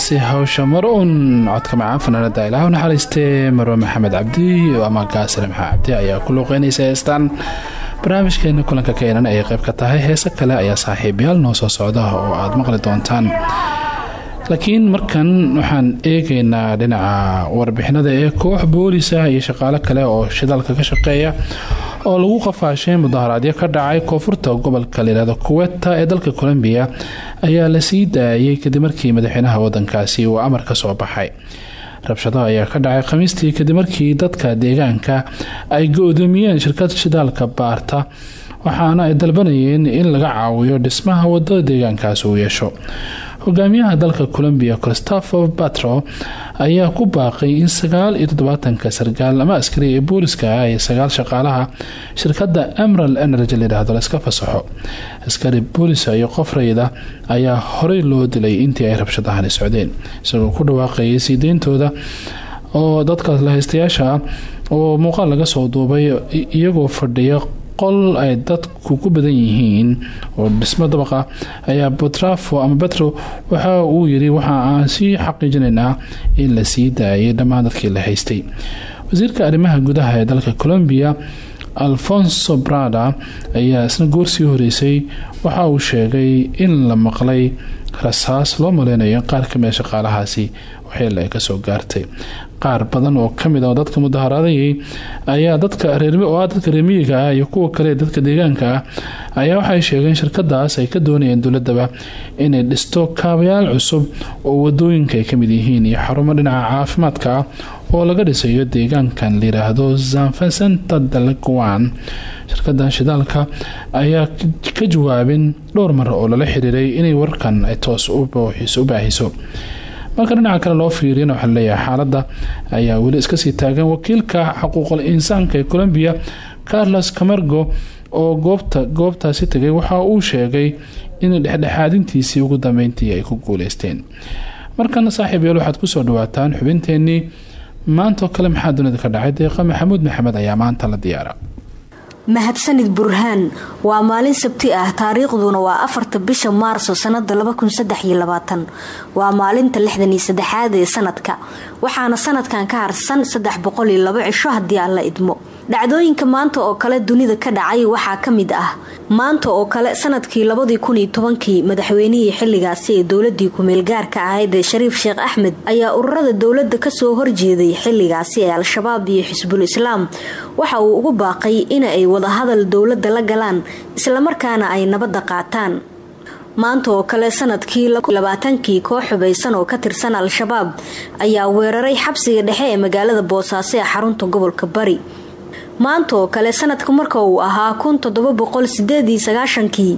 nasi hawsha mar-uun codka macaan fanaanada ilaah u naxariistee marwe maxamed cabdi ama gaasir maxaa cabdi ayaa ku luuqeynaysa heestaan barnaamijkeena kulanka keenan ayay qayb ka tahay. Heese kale ayaa saaxiibayaal noo soo socda oo aad maqli doontaan. Laakiin markan waxaan eegaynaa dhinaca warbixinada ee koox boolisa iyo shaqaale kale oo shidaalka ka shaqeeya oo lagu qafaashay mudaharaadyo ka dhacay koonfurta gobolka layihahdo kuweta ee dalka colombiya ayaa la sii daayay kadib markii madaxweynaha wadankaasi uu amar ka soo baxay. Rabshadaha ayaa ka dhacay khamiistii kadib markii dadka deegaanka ay go-doomiyeen shirkad shidaalka baarta waxaana ay dalbanayeen in laga caawiyo dhismaha waddada deegaankaasi uu yeesho. Hogaamiyaha dalka colombiya christopher batro ayaa ku baaqay in sagaal iyo toddobaatanka ama askari ee booliska ah iyo sagaal shaqaalaha shirkadda emerald energy layidhaahdo la iska fasaxo. Askari boolisa iyo qof rayida ayaa horey loo dilay intii ay rabshadahani socdeen isagoo ku dhawaaqayay sii deyntooda oo dadka lahaystayaasha ah oo muuqaal laga soo duubay iyagoo fadhiya qol ay dadku ku badan yihiin oo dhismo dabaqa ayaa botrafo ama betro waxa uu yiri waxa aan sii xaqiijinaynaa in la sii daayay dhammaan dadkii la haystay. Wasiirka arrimaha gudaha ee dalka colombia alfonso brada ayaa isna goorsii horeysay. Waxa uu sheegay in la maqlay rasaas loo maleynayo qaar kamida shaqaalahaasi waxyeela ay ka soo gaartay. Qaar badan oo ka mid ah dadka mudaharaadayay ayaa dadka oo dadka reemiyiga ah iyo kuwa kale dadka deegaanka ah ayaa waxay sheegeen shirkadaas ay ka doonayeen dowladaba inay dhisto kaabayaal cusub oo waddooyinka ay ka mid yihiin iyo xarumo dhinaca caafimaadka ah oo laga dhisayo deegaankan layihaahdo zanfasenta dalguan shirkada shidaalka ayaa ka jawaabin dhowr mar oo lala xiriiray inay warkan ay toos u baahiso. Marka dhinaca kale loo fiiriyana waxaa la leeyahay xaaladda ayaa weli iskasii taagan. Wakiilka xuquuqul insaanka ee colombiya carlos camargo oo goobta goobtaasi tagay waxa uu sheegay in dhexdhexaadintiisii ugu dambeyntii ay ku guuleysteen. Markana saaxiib yael waxaad ku soo dhawaataan xubinteenii maantaoo kale maxaa dunida ka dhacay? Deeqa maxamuud maxamed ayaa maanta la diyaara. Mahadsanid burhaan waa maalin sabti ah. Taariikhduna waa afarta bisha maarso sanada waa maalinta lixdan iyo ee sanadka waxaana sanadkan ka harsan saddex boqol iyo labo cisho haddii aan la idmo dhacdooyinka maanta oo kale dunida ka dhacay waxaa ka mid ah. Maanta oo kale sannadkii labadii kun tobankii madaxweynihii xilligaasi ee dowladii ku-meelgaarka ahayd shariif sheekh axmed ayaa ururada dowladda ka soo horjeeday xilligaasi ee al-shabaab iyo xisbul islaam. Waxa uu ugu baaqay in ay wadahadal dowladda la galaan islamarkaana ay nabadda qaataan. Maanta oo kale sannadkii labaatankii koox xubaysan oo ka tirsan al-shabaab ayaa weeraray xabsiga dhexe ee magaalada boosaaso ee xarunta gobolka bari maanta oo kale sanadka marka uu ahaa kun toddoba boqol sideedii sagaashankii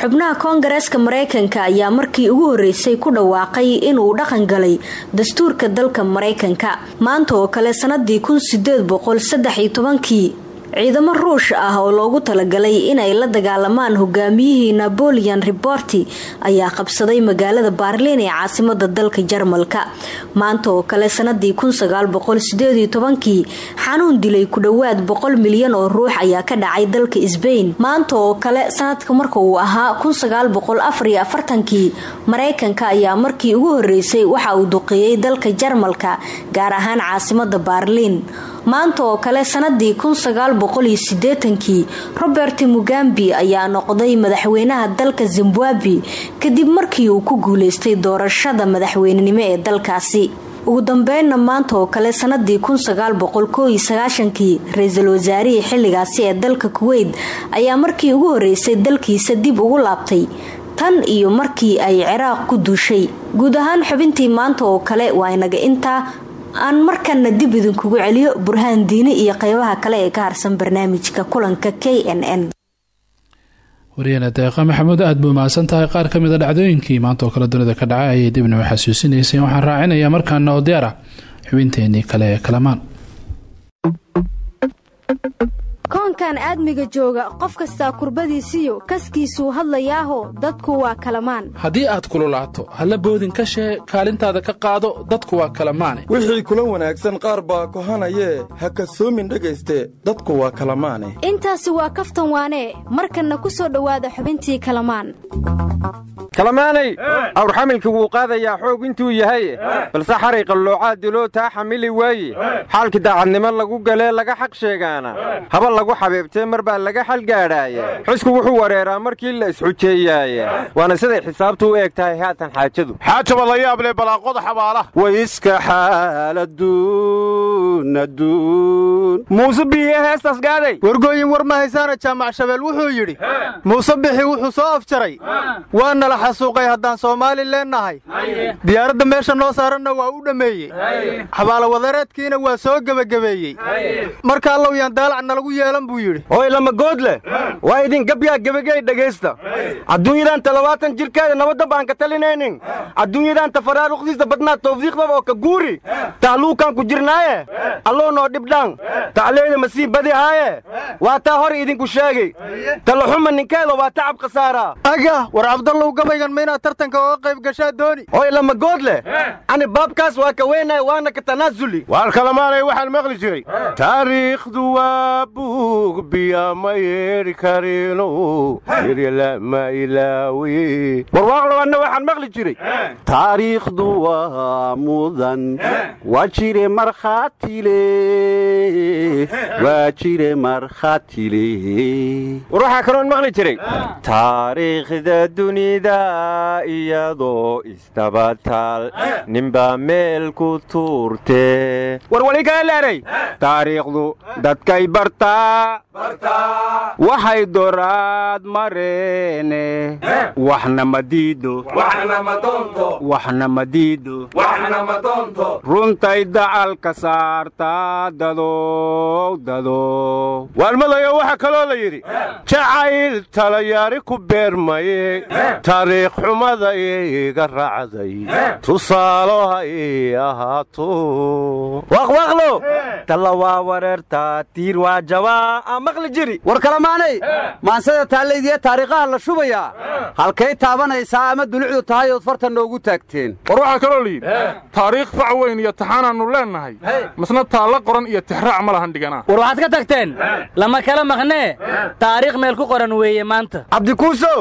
xubnaha koongareeska mareykanka ayaa markii ugu horeysay ku dhawaaqay inuu dhaqan galay dastuurka dalka mareykanka. Maanta oo kale sanadii kun sideed boqol saddex tobankii ciidamo ruush ah oo loogu talagalay inay la dagaalamaan hogaamiyihii naboleon riborti ayaa qabsaday magaalada baarliin ee caasimada dalka jarmalka. Maanta oo kale sanadii kii xanuun dilay ku dhowaad boqol milyan oo ruux ayaa ka dhacay dalka sbain maanta oo kale sanadka marka uu ahaa kii mareykanka ayaa markii ugu horeysay waxa uu duqeeyey dalka jarmalka gaar ahaan caasimada baarliin maanta oo kale sanadii kii robert mugambi ayaa noqday madaxweynaha dalka zimbabwe kadib markii uu ku guuleystay doorashada madaxweynenimo ee dalkaasi. Ugu dambeynna maanta oo kale sanadii kii ra'iisul wasaarihii xilligaasi ee dalka kuweyt ayaa markii ugu horeysay dalkiisa dib ugu laabtay. Tan iyo markii ay ciraaq ku duushay. Guud ahaan xubintii maanta oo kale waa inaga intaa aan markana dib idinkugu celiyo burhaan diini iyo qeybaha kale ee ka harsan barnaamijka kulanka k n n. Waryaheena deeqa maxamuud aada buu mahadsan tahay. Qaar ka mida dhacdooyinkii maanta oo kale dunida ka dhacay ayay dibna wa xasuusinayseen waxaan raacinayaa markaana oo diyaar ah xubinteenii kale ee kalamaan koonkan aadmiga jooga qof kastaa kurbadiisiyo kaskiisuu hadlayaaho dadku waa kalamaan. Haddii aad kululaato halla boodin ka shee kaalintaada ka qaado dadku waa kalamaane. Wixii kula wanaagsan qaar baa kohanayee ha kasoomin dhegayste dadku waa kalamaane. Intaasi waa kaftan waanee markanna ku soo dhowaada xubintii kalamaan. Kalamaanay? Awrxamilka wuu qaadayaa xoog intuu yahay. Balse xaray qalloocaad diloo taa xamili waaye. Xaalkii daacadnimo lagu galee laga xaq sheegaana. Haba lagu xabiibtee mar baa laga xal gaadhaaye. Xusku wuxuu wareeraa markii la isxujeeyaaye waana siday xisaabtu u eg tahay haatan xaajadu. Xaajaba la yaab leh balaaqoda xabaalaha waiska xaaladuunaduun muuse biiye heestaas gaaday. Wargooyin war ma haysaana jaamac shabeel wuxuu yidhi. Muuse bixi wuxuu soo afjaray. Waa nala xasuuqay haddaan soomaali leennahay. Diyaaradda meesha noo saaranna waa u dhammeeyey xabaalawadareedkiina waa soo gebagabeeyey. Marka allow yaan daalac nalagu yeelan buu yidhi. Oy lamagood leh. Waa idin gabyaa gebagey dhegaysta adduunyadan toddobaatan jirkeeda nabadda baan ka talinaynin adduunyadan tafaraaruqdiisa badnaa tawfiiqdaba oo ka guuri. Tahluukaan ku jirnaaye. Alloo noo dhibdhaan tacleeda masii badihaaye waa taa hor idinku sheegay. Talaxuma ninkeeda waa tacab khasaaraa aga war cabdallow gabaygan ma inaad tartanka oga qayb gashaa dooni. Oy lamagood leh. Ani baabkaas waa ka weynaya waana ka tanaasuli. Waar kalamaanay waxaan maqli jiray. Taariikhdu waa ugbiya ma yeedhi karinu. Yiryala ma ilaawi warwaaqlabaanna waxaan maqli jiray. Taariikhdu waa mudan. Waa jire markhaatile waa jire markhaatile war waxaa kaloon maqli jiray. Taariikhda dunida iyadoo isdabataal ninbaa meel ku tuurte. War wali kala leeray taariikhdu dadkay bartaa waxay doraad mareene. Waxna ma diido. Waxna ma diido. Runtay dacalka saartaa dadow dadow waalmadayo waxaa kaloo la yidhi. Jacayl talayaari ku beermaye taariikh xumada iga raacday. Tusaalo ha ii ahaato waqwaqlo talla waa wareertaa tiir waa jabaa aan maqli jiri war kalamaanay maansada taallaydiya taariikhaha la shubayaa halkay taabanaysaa ama dulucdu tahay ood farta noogu taagteen war waxaa kaloo la yidhi taariikh fac weyn iyo taxaanaannu leennahay masna taalla qoran iyo tixraac ma lahan dhiganaa war waxaad ka tagteen lama kala maqnee taariikh meel ku qoran weeye maanta cabdikuusow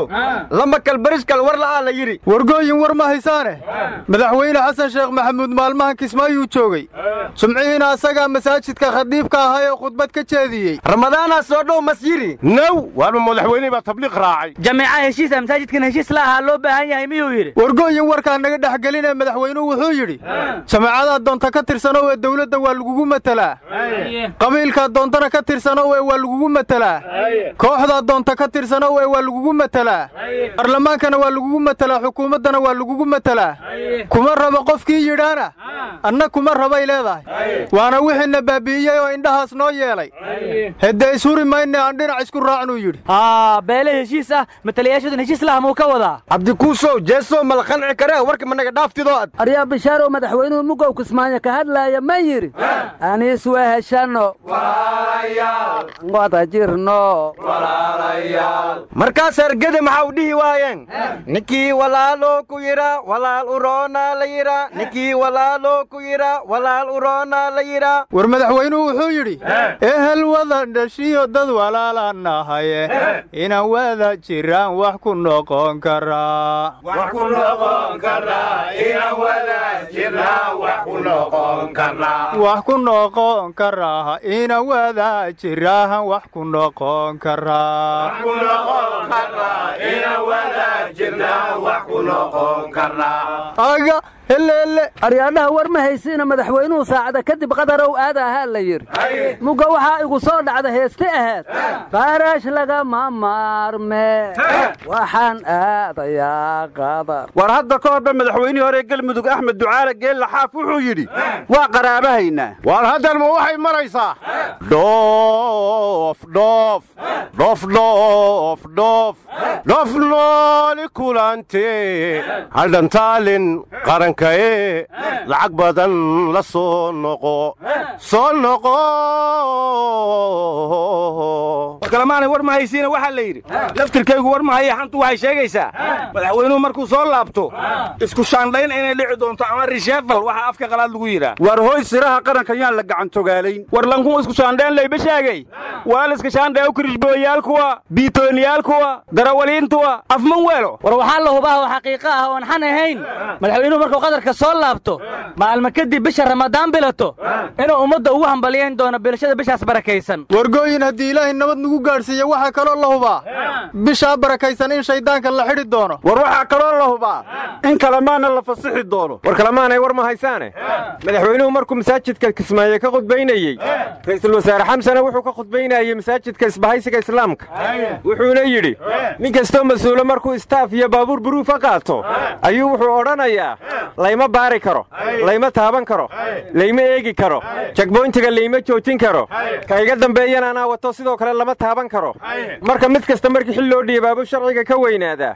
lama kalbariskal war la'aa la yidhi wargooyin war ma haysaane madaxweyne xasan sheekh maxamuud maalmahan kismaayuu joogay jumcihiina asagaa masaajidka khadiibka ahaa ee khudbad ka jeediyey ramadaanaa soo dhow mas yiri naw waarma madaxweynihii baa tabliiq raacay. Jameeca heshiisa masaajidkan heshiis la ahaa loo baahan yahay miyuu yidhi? Wargooyin warkaa naga dhex gelinee madaxweynuhu wuxuu yidhi jameecadaa doonta ka tirsanow ee dawladda waa lagugu matelaa qabiilkaa doontana ka tirsanow ee waa lagugu matelaa kooxdaa doonta ka tirsanow ee waa lagugu matelaa barlamaankana waa lagugu matelaa xukuumaddana waa lagugu matelaa kuma raba qofkii yidhaana anna kuma rabay leedahay. Waana wixiina baabi'iyey oo indhahaas noo yeelay hedde ishuri mayne aan dhinac isku raacnuu yidhi. Beele heshiis ah matalayaashadun heshiis laha muu ka wadaa. Cabdikuusow jeesow mala qanci karee warka managa dhaaftidoo ad? Aryaa bishaarow madaxweynuhu mugow kismaayo ka hadlaaya ma yidhi? Aniis waa heshanno. Wada jirno. Markaas argede maxaa u dhihi waayeen? Ninkii walaaloo ku yidha walaal uroonaa la yidha ninkii walaaloo ku yidha walaal uroonaa la yidha war madaxweynuhu wuxuu yidhi ehel wada dhashiyo dad walaala nahaye inaan wada jiraan wax ku noqon karaa wax ku noqon karaa inaan wada jiraan wax ku noqon karaa aryaadhaha war ma haysiina madaxweynuhu saacada kadib qadarow aada ahaa la yidhi. Mugga waxaa igu soo dhacda heeste ahaad qarash lagama maarme waxaan aadayaa qadar. War hadda ka horba madaxweynihii hore galmudug axmed ducaale geella xaaf wuxuu yidhi waa qaraabahaynaa waar haddan ma waxay maraysaa. Dhoof dhoof dhoof dhoof dhoof. Nooli kulante haldhantaalin qarankae lacag badan la soo noqo. Soo noqo. Kalamaanay war ma haysiina waxaa la yidhi. Laftirkaygu war ma haya xantu waxay sheegaysaa. Madaxweynuhu markuu soo laabto isku shaandhayn inay dhici doonto ama risheefal waxa afka qalaad lagu yidhaa. War hooy siraha qaranka yaan la gacantogaalayn war lankun isku shaandhayn layba sheegay. Waaliska shaandhae u kirishbooyaalkuwa biitooniyaalkuwa darawaliintuwa afman weelo. War waxaa la hubaa oo xaqiiqo ah oon xan ahayn. Madaxweynuhu markuu qadarka soo laabto maalmo kadib bisha ramadaan bilato inuu ummadda ugu hambaliyayn doono bilashada bishaas barakaysan. Wargooyin haddii ilaahay nabad nagu gaadhsiiya waxaa kaloo la hubaa. Bishaa barakaysan in shayddaanka la xidhi doono. War waxaa kaloo la hubaa in kalemaana la fasixi doono. War kalemaanay war ma haysaane? Madaxweynuhu markuu masaajidka kismaaye ka khudbaynayey ra'iisul wasaare xamsana wuxuu ka khudbaynayey masaajidka isbahaysiga islaamka. Wuxuuna yidhi nin kastoo mas'uulo markuu istaaf iyo baabuur buruufa qaato ayuu wuxuu odhanayaa layma baari karo layma taaban karo layma eegi karo jagboyntiga layma joojin karo ka iga dambeeyana anaa wato sidoo kale lama taaban karo marka mid kasta markii xil loo dhiibaabuu sharciga ka weynaadaa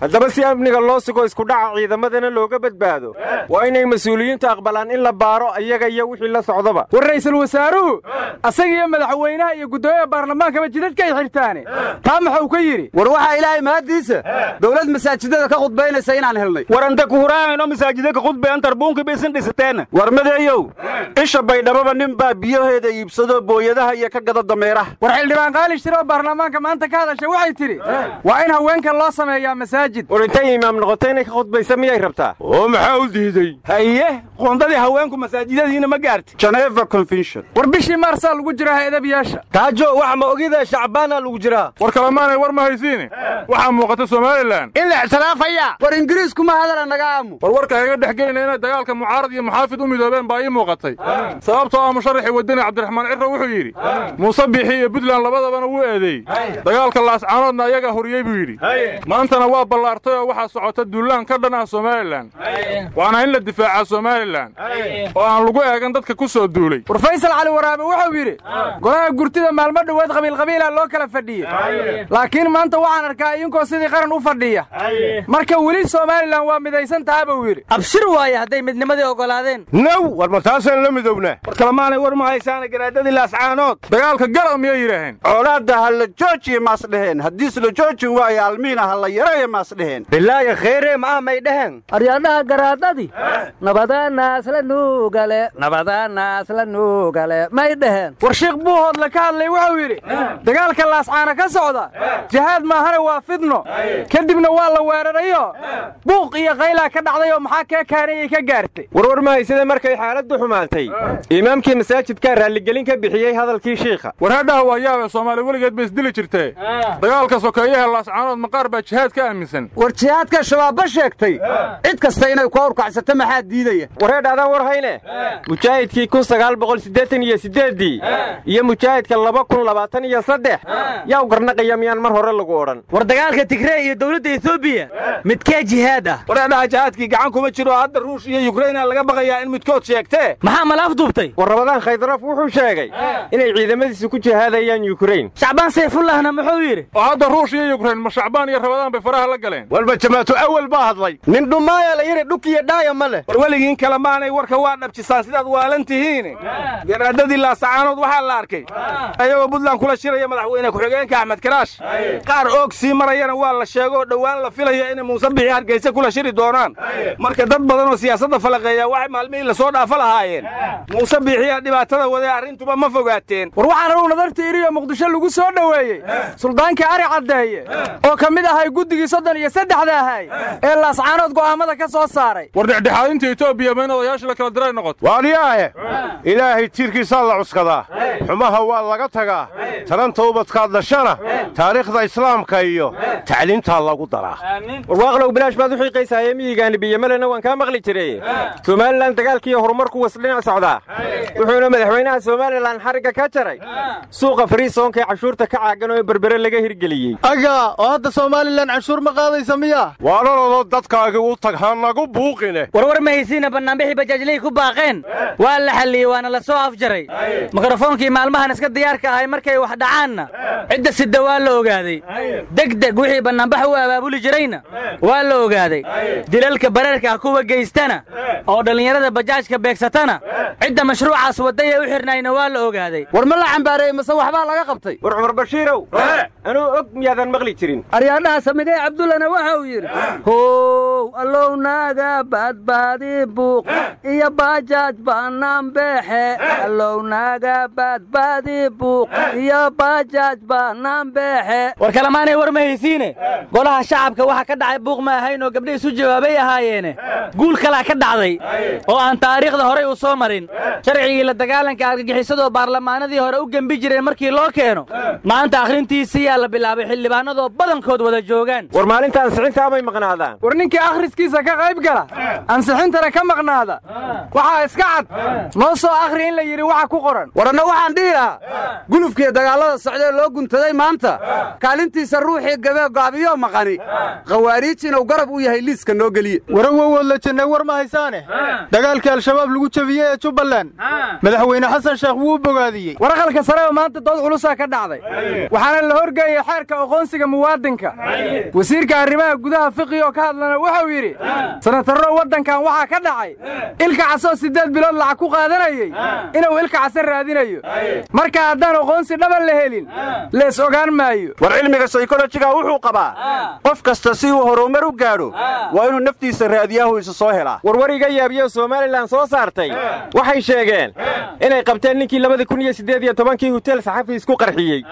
haddaba si amniga loo sugo iskudhaca ciidamadana looga badbaado waa inay mas'uuliyiintu aqbalaan in la baaro iyaga iyo wixii la socdaba war ra'iisul wasaaruhu asaga iyo madaxweynaha iyo guddoomiyaha baarlamaankaba jidadka ay xirtaane taa maxuu ka yidhi war waxaa ilaahay mahaddiisa dowlad masaajidada ka khudbaynaysa inaan helnay waranta kuhuraamino masaajida ka khudbayan tarbuunkiba isin dhisateen war madeeyow isha baydhababa nin baa biyaheeda iibsado booyadaha iyo ka gada dameeraha. War xildhibaan qaali shire oo baarlamaanka maanta ka hadashay waxay tidhi waa in haweenka loo sameeyaa masaajid. War intay imaam noqotay inay ka khudbaysa miyay rabtaa? Oo maxaa u diiday? Haye qoondadii haweenku masaajidadiina ma gaarti. Geneva convention. War bishii maarsaa lagu jiraa eedabiyaasha taajo wax ma ogida shacbaana lagu jiraa? War kalemaanay war ma haysiine. Waxaa muuqata somalilan in la ictiraafaya war ingiriisku ma hadala naga aamu. War warka iga dhex geynaya inay dagaalka mucaarad iyo muxaafid u midoobeen baa ii muuqatay. Sababtoo ah musharaxii wadani cabdiraxmaan cirro wuxuu yidhi muuse bixi iyo puntland labadabana wuu eedeeyey. Dagaalka laascaanoodna ayagaa horiyey buu yidhi. Maantana waa ballaartay oo waxaa socota duulaan ka dhan ah somalilan waana in la difaacaa somalilan oo aan lagu eegan dadka ku soo duulay. War faysal cali waraabe wuxuu yidhi golaha gurtida maalmo dhoweed qabiilqabiila loo kala fadhiyey laakiin maanta waxaan arkaa idinkoo sidii qaran u fadhiya. Marka weli somalilan waa midaysan taha buu yidhi abshir waaye hadday midnimadii oggolaadeen naw war ma taasaan la midownaa war kalemaanay war ma haysaana garaadadii laascaanood dagaalka gala miyay yidhaaheen colaadda ha la joojiye maas dheheen. Haddiis la joojin waayo almiina ha la yareeye maas dheheen. Bilaaga khayre ma ah may dheheen. Aryaadhaha garaadadii. Nabadaanaas la nuugale. Nabadaanaas la nuugale. May dheheen. War sheekh buuhoodle ka hadlay wuxuu yidhi dagaalka laascaana ka socda jihaad maahane waa fidno. Kadibna waa la weerarayo. Buuq iyo qaylaa ka dhacday oo maxaa kee kaanayay ka gaartay. Warwar haysada markay xaaladdu xumaatay imaamkii masaajidkaa raalligelin ka bixiyey hadalkii shiikha. War hadhaha waa soomaali weligeed bay isdili jirtee. Dagaalka sokeeyaha laascaanood maqaar baa jihaad ka aaminsan. War jihaadka shabaabba sheegtay. Cid kasta inay ku awrkacsato maxaa diidaya? Wareedh adaan war hayne. Mujaahidkii siddeetan iyo mujaahidka laba kun labaatan iyo saddex. Yaa u garnaqaya miyaan mar hore lagu odhan. War dagaalka tigree iyo dowladda etoobiya midkee jihaad ah? Wareedhaha jihaadkii gacan kuma jiro hadda ruush iyo yukraina laga baqayaa in midkood sheegtee? Maxaa malaaf duubtay? War rabadaan khaydaraf wuxuu sheegay inay ciidamadiisu ku jihaadayaan yukrain shacbaan sayfullahna muxuu yidhi? Oo hadda ruush iyo yukrain ma shacbaan iyo rabadaan bay faraha la galeen? Walba jamaatu awal baa hadlay. Nin dhumaaya la yidhi dhukiyo dhaaya ma leh. War weligiin kale maanay warka waa dhabjisaan sidaad waalan tihiin. Garaadadii laasacaanood waxaa la arkay. Ayagoo buntland kula shiraya madaxweyne ku-xigeenka axmed karaash qaar oog sii marayana waa la sheego oo dhowaan la filaya inay muuse bixi hargeysa kula shiri doonaan. Marka dad badan oo siyaasadda falaqeeya waxay maalmihii la soo dhaafa lahaayeen. Muuse biixiyaa dhibaatada wadee arrintuba ma fogaateen. War waxaan anugu nadarta iriyo muqdisho lagu soo dhoweeyey. Suldaankii ari caddeeye. Oo ka mid ahay guddigii soddon iyo saddexda ahay. Ee laascaanood go'aammada ka soo saaray. War dhexdhexaadinta etoobiya ma in odayaasha la kala diray noqoto waaryaahe ilaahay tiirkiisaa la cuskadaa. Xumaha waa laga tagaa. Taranta ubadkaad dhashana. Taariikhda islaamka iyo tacliimtaa lagu daraa. Warwaaqlow bilaash baad u xiiqaysaayee miyigaani biyomalena waan kaa maqli jiray. Somalilan dagaalkiiyo horumarku was dhinac socdaa. Wuxuuna madaxweynaha somalilan xarigga ka jaray. Suuqa fariisoonkaee cashuurta ka caagan oo berbere laga hirgeliyey. Aga oo hadda somalilan canshuur ma qaadaysa miya? Waalalado dadkaagii u tag ha nagu buuqine. Warwar ma haysiina bannaanbixii bajaajley ku baaqeen? Waa la xalliyey waana la soo afjaray. Mikrofoonkii maalmahan iska diyaarka ahay markay wax dhacaanna cidda sida waa la ogaaday. Degdeg wixii bannaanbax u abaabuli jirayna waa la ogaaday. Dilalka bareerka kuwa geystana oo dhallinyarada bajaajka beegsatana cidda mashruucaas wadaya u xirnayna waa la ogaaday. War ma la cambaareeyey mase waxbaa laga qabtay? War cumar bashiirow. Anuu og miyaadan maqli jirin. Aryaadhaha samigay cabdullana waxa uu yidhi how allow naaga baadbaadi buuq iyo baajaaj baanaan beexe. Allow naaga baadbaadi buuq iyo baajaaj baanaan beexe. War kalemaanay war ma haysiine? Golaha shacabka waxa ka dhacay buuq ma ahayn oo gabdha isu jawaabay ahaayeene. Guul kalaa ka dhacday oo aan taariikhda horay u soo marin sharcigii la dagaalanka argagixisadoo baarlamaanadii hore u gembi jireen markii loo keeno maanta akhrintiisiyaa la bilaabay xildhibaanadoo badankood wada joogaan. War maalinta ansixintaa may maqnaadaan. War ninkii akhriskiisa ka qayb gala ansixintana ka maqnaada. Waxaa iska cad noo soo akhri in la yidhi waxa ku qoran. Waranna waxaan dhihi lahaa gulufkiiyo dagaallada socdee loo guntaday maanta. Kaalintiisa ruuxii gabee gaabiyo maqani. Khawaariij inuu garab u yahay liiska noo geliye. Warawowood la jannay war ma haysaane? Dagaalkii al-shabaab lagu jebiyey jubbaland madaxweyne xasan sheekh wuu bogaadiyey. Waraqalka sare oo maanta dood culusaa ka dhacday. Waxaana la horgeeyey xeerka aqoonsiga muwaadinka. Wasiirka arrimaha gudaha fiqi oo ka hadlana wuxuu yidhi sanatarro waddankan waxaa ka dhacay. Ilka casoo siddeed bilood lacag ku qaadanayey inuu ilka case raadinayo. Marka haddaan aqoonsi dhaban la helin lees ogaan maayo. War cilmiga saykolojiga wuxuu qabaa qof kasta si uu horumar u gaadho waa inuu naftiisa raadiyahu isu soo helaa. Warwar iga yaabiyo somalilan soo saartay waxay sheegeen inay qabteen ninkii labadii kun iyo siddeed iyo tobankii hutel saxafi isku qarxiyey.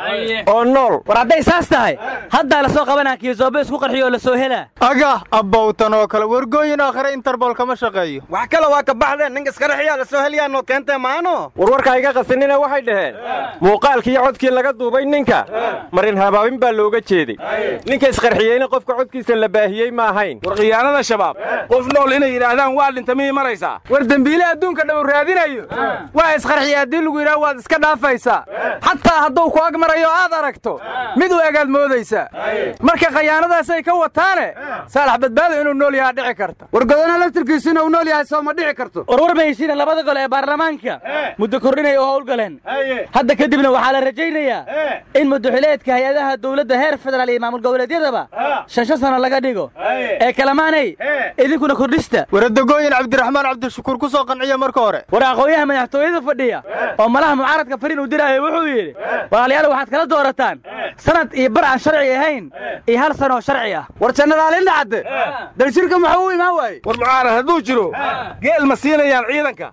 Oo nool. War hadday saas tahay haddaa la soo qabanaa kiisoobe isku qarxiyo oo la soo helaa aga abbowtan oo kale wargooyin aakhire interbol kama shaqeeyo. Wax kale waa ka baxdeen nin iskaraxiyaa la soo heliyaanoo keentee maano. Warwarka iga qasinina waxay dhaheen muuqaalkii codkii laga duubay ninka marin habaabin baa looga jeeday. Ninka isqarxiyeyna qofka codkiisa la baahiyey ma ahayn. War khiyaanada shabaab qof nool inay yidhaahdaan waa dhinta miyay maraysaa. War dembiile adduunka dhaw raadinayo. Waa isqarxiya haddii lagu yidhaha waad iska dhaafaysaa xataa hadduu ku ag marayo aad aragto mid u egaad moodaysaa marka khayaanadaasay ka wataane saalax badbaado inuu nool yahaa dhici karta. War godana laftirkiisu inuu nool yahay soo ma dhici karto. Warwar mahaysiina labada gol ee baarlamaanka. Muddo kordhinaya oo howlgaleen hadda kadibna waxaa la rajaynayaa in muddoxileedka hay'adaha dowladda heer federaal iyo maamul goboleedyadaba shansho sano laga dhigo. Ee kalamaanay idinkuna kordhista. Waradagooyin cabdiraxmaan cabdishakuur ku soo qanciya marka hore war aqoonyaha madaxtooyada fadhiya. Oo malaha mucaaradka fariin uu diraayo wuxuu yidhi walaalayaal waxaad kala doorataan. Sanad iyo bar aan sharci ahayn iyo hal sanoo sharci ah. War jannadaalina cadde daljirka muxuu u imaan waaye war mucaarad hadduu jiro geel ma siinayaan ciidanka.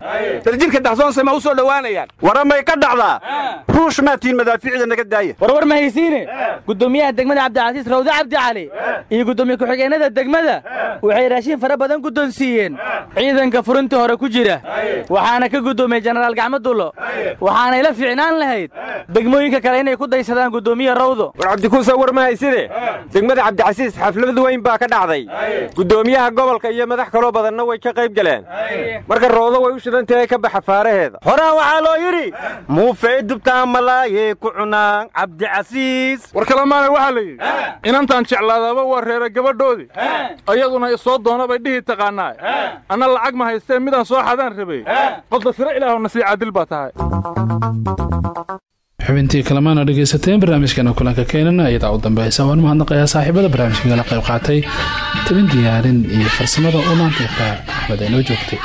Daljirka daxsoonse ma u soo dhowaanayaan. Waramay ka dhacdaa? Ruush maatiin madaafiicda naga daaya warwar ma haysiine? Guddoomiyaha degmada cabdicasiis rawde cabdi cali iyo guddoomiye ku-xigeenada degmada waxay raashin fara badan guddoonsiiyeen ciidanka furintii hore ku jira waxaana ka guddoomiyey jenaraal gacmadullo waxaanay la fiicnaan lahayd. Degmooyinka kale inay ku daysadaan guddoomiye rawdo. War cabdikuusa war ma hayside degmada cabdicasiis xaflad weyn baa ka dhacday. Guddoomiyaha gobolka iyo madax kaloo badanna way ka qayb galeen. Marka roodo way u shidan tahay ka baxa faaraheeda. Horaa waxaa loo yidhi muufay dubtaan malaaye ku cunaan cabdicasiis. War kalamaana waxaa la yidhi inantaan jeclaadaaba waa reera gabadhoodii. Ayaduna soo doona bay dhihi taqaanaa. Anna lacag ma haystee midaan soo xadaan rabay xubintii kalemaana dhegaysateen barnaamijkeena kulanka keenana iyadaa u dambeysa waan mahadnaqayaa saaxiibada barnaamijka igala qayb qaatay. Tabin diyaarin iyo farsamada uu maanta iqraar axmed ay noo joogtay.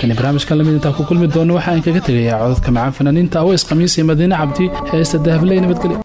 Tani barnaamijkan la mid intaa ku kulmi doona waxaa in kaga tegayaa codadka macaan fanaaniinta aweys khamiis iyo madiine cabdi heesta dahabley nabadgelyo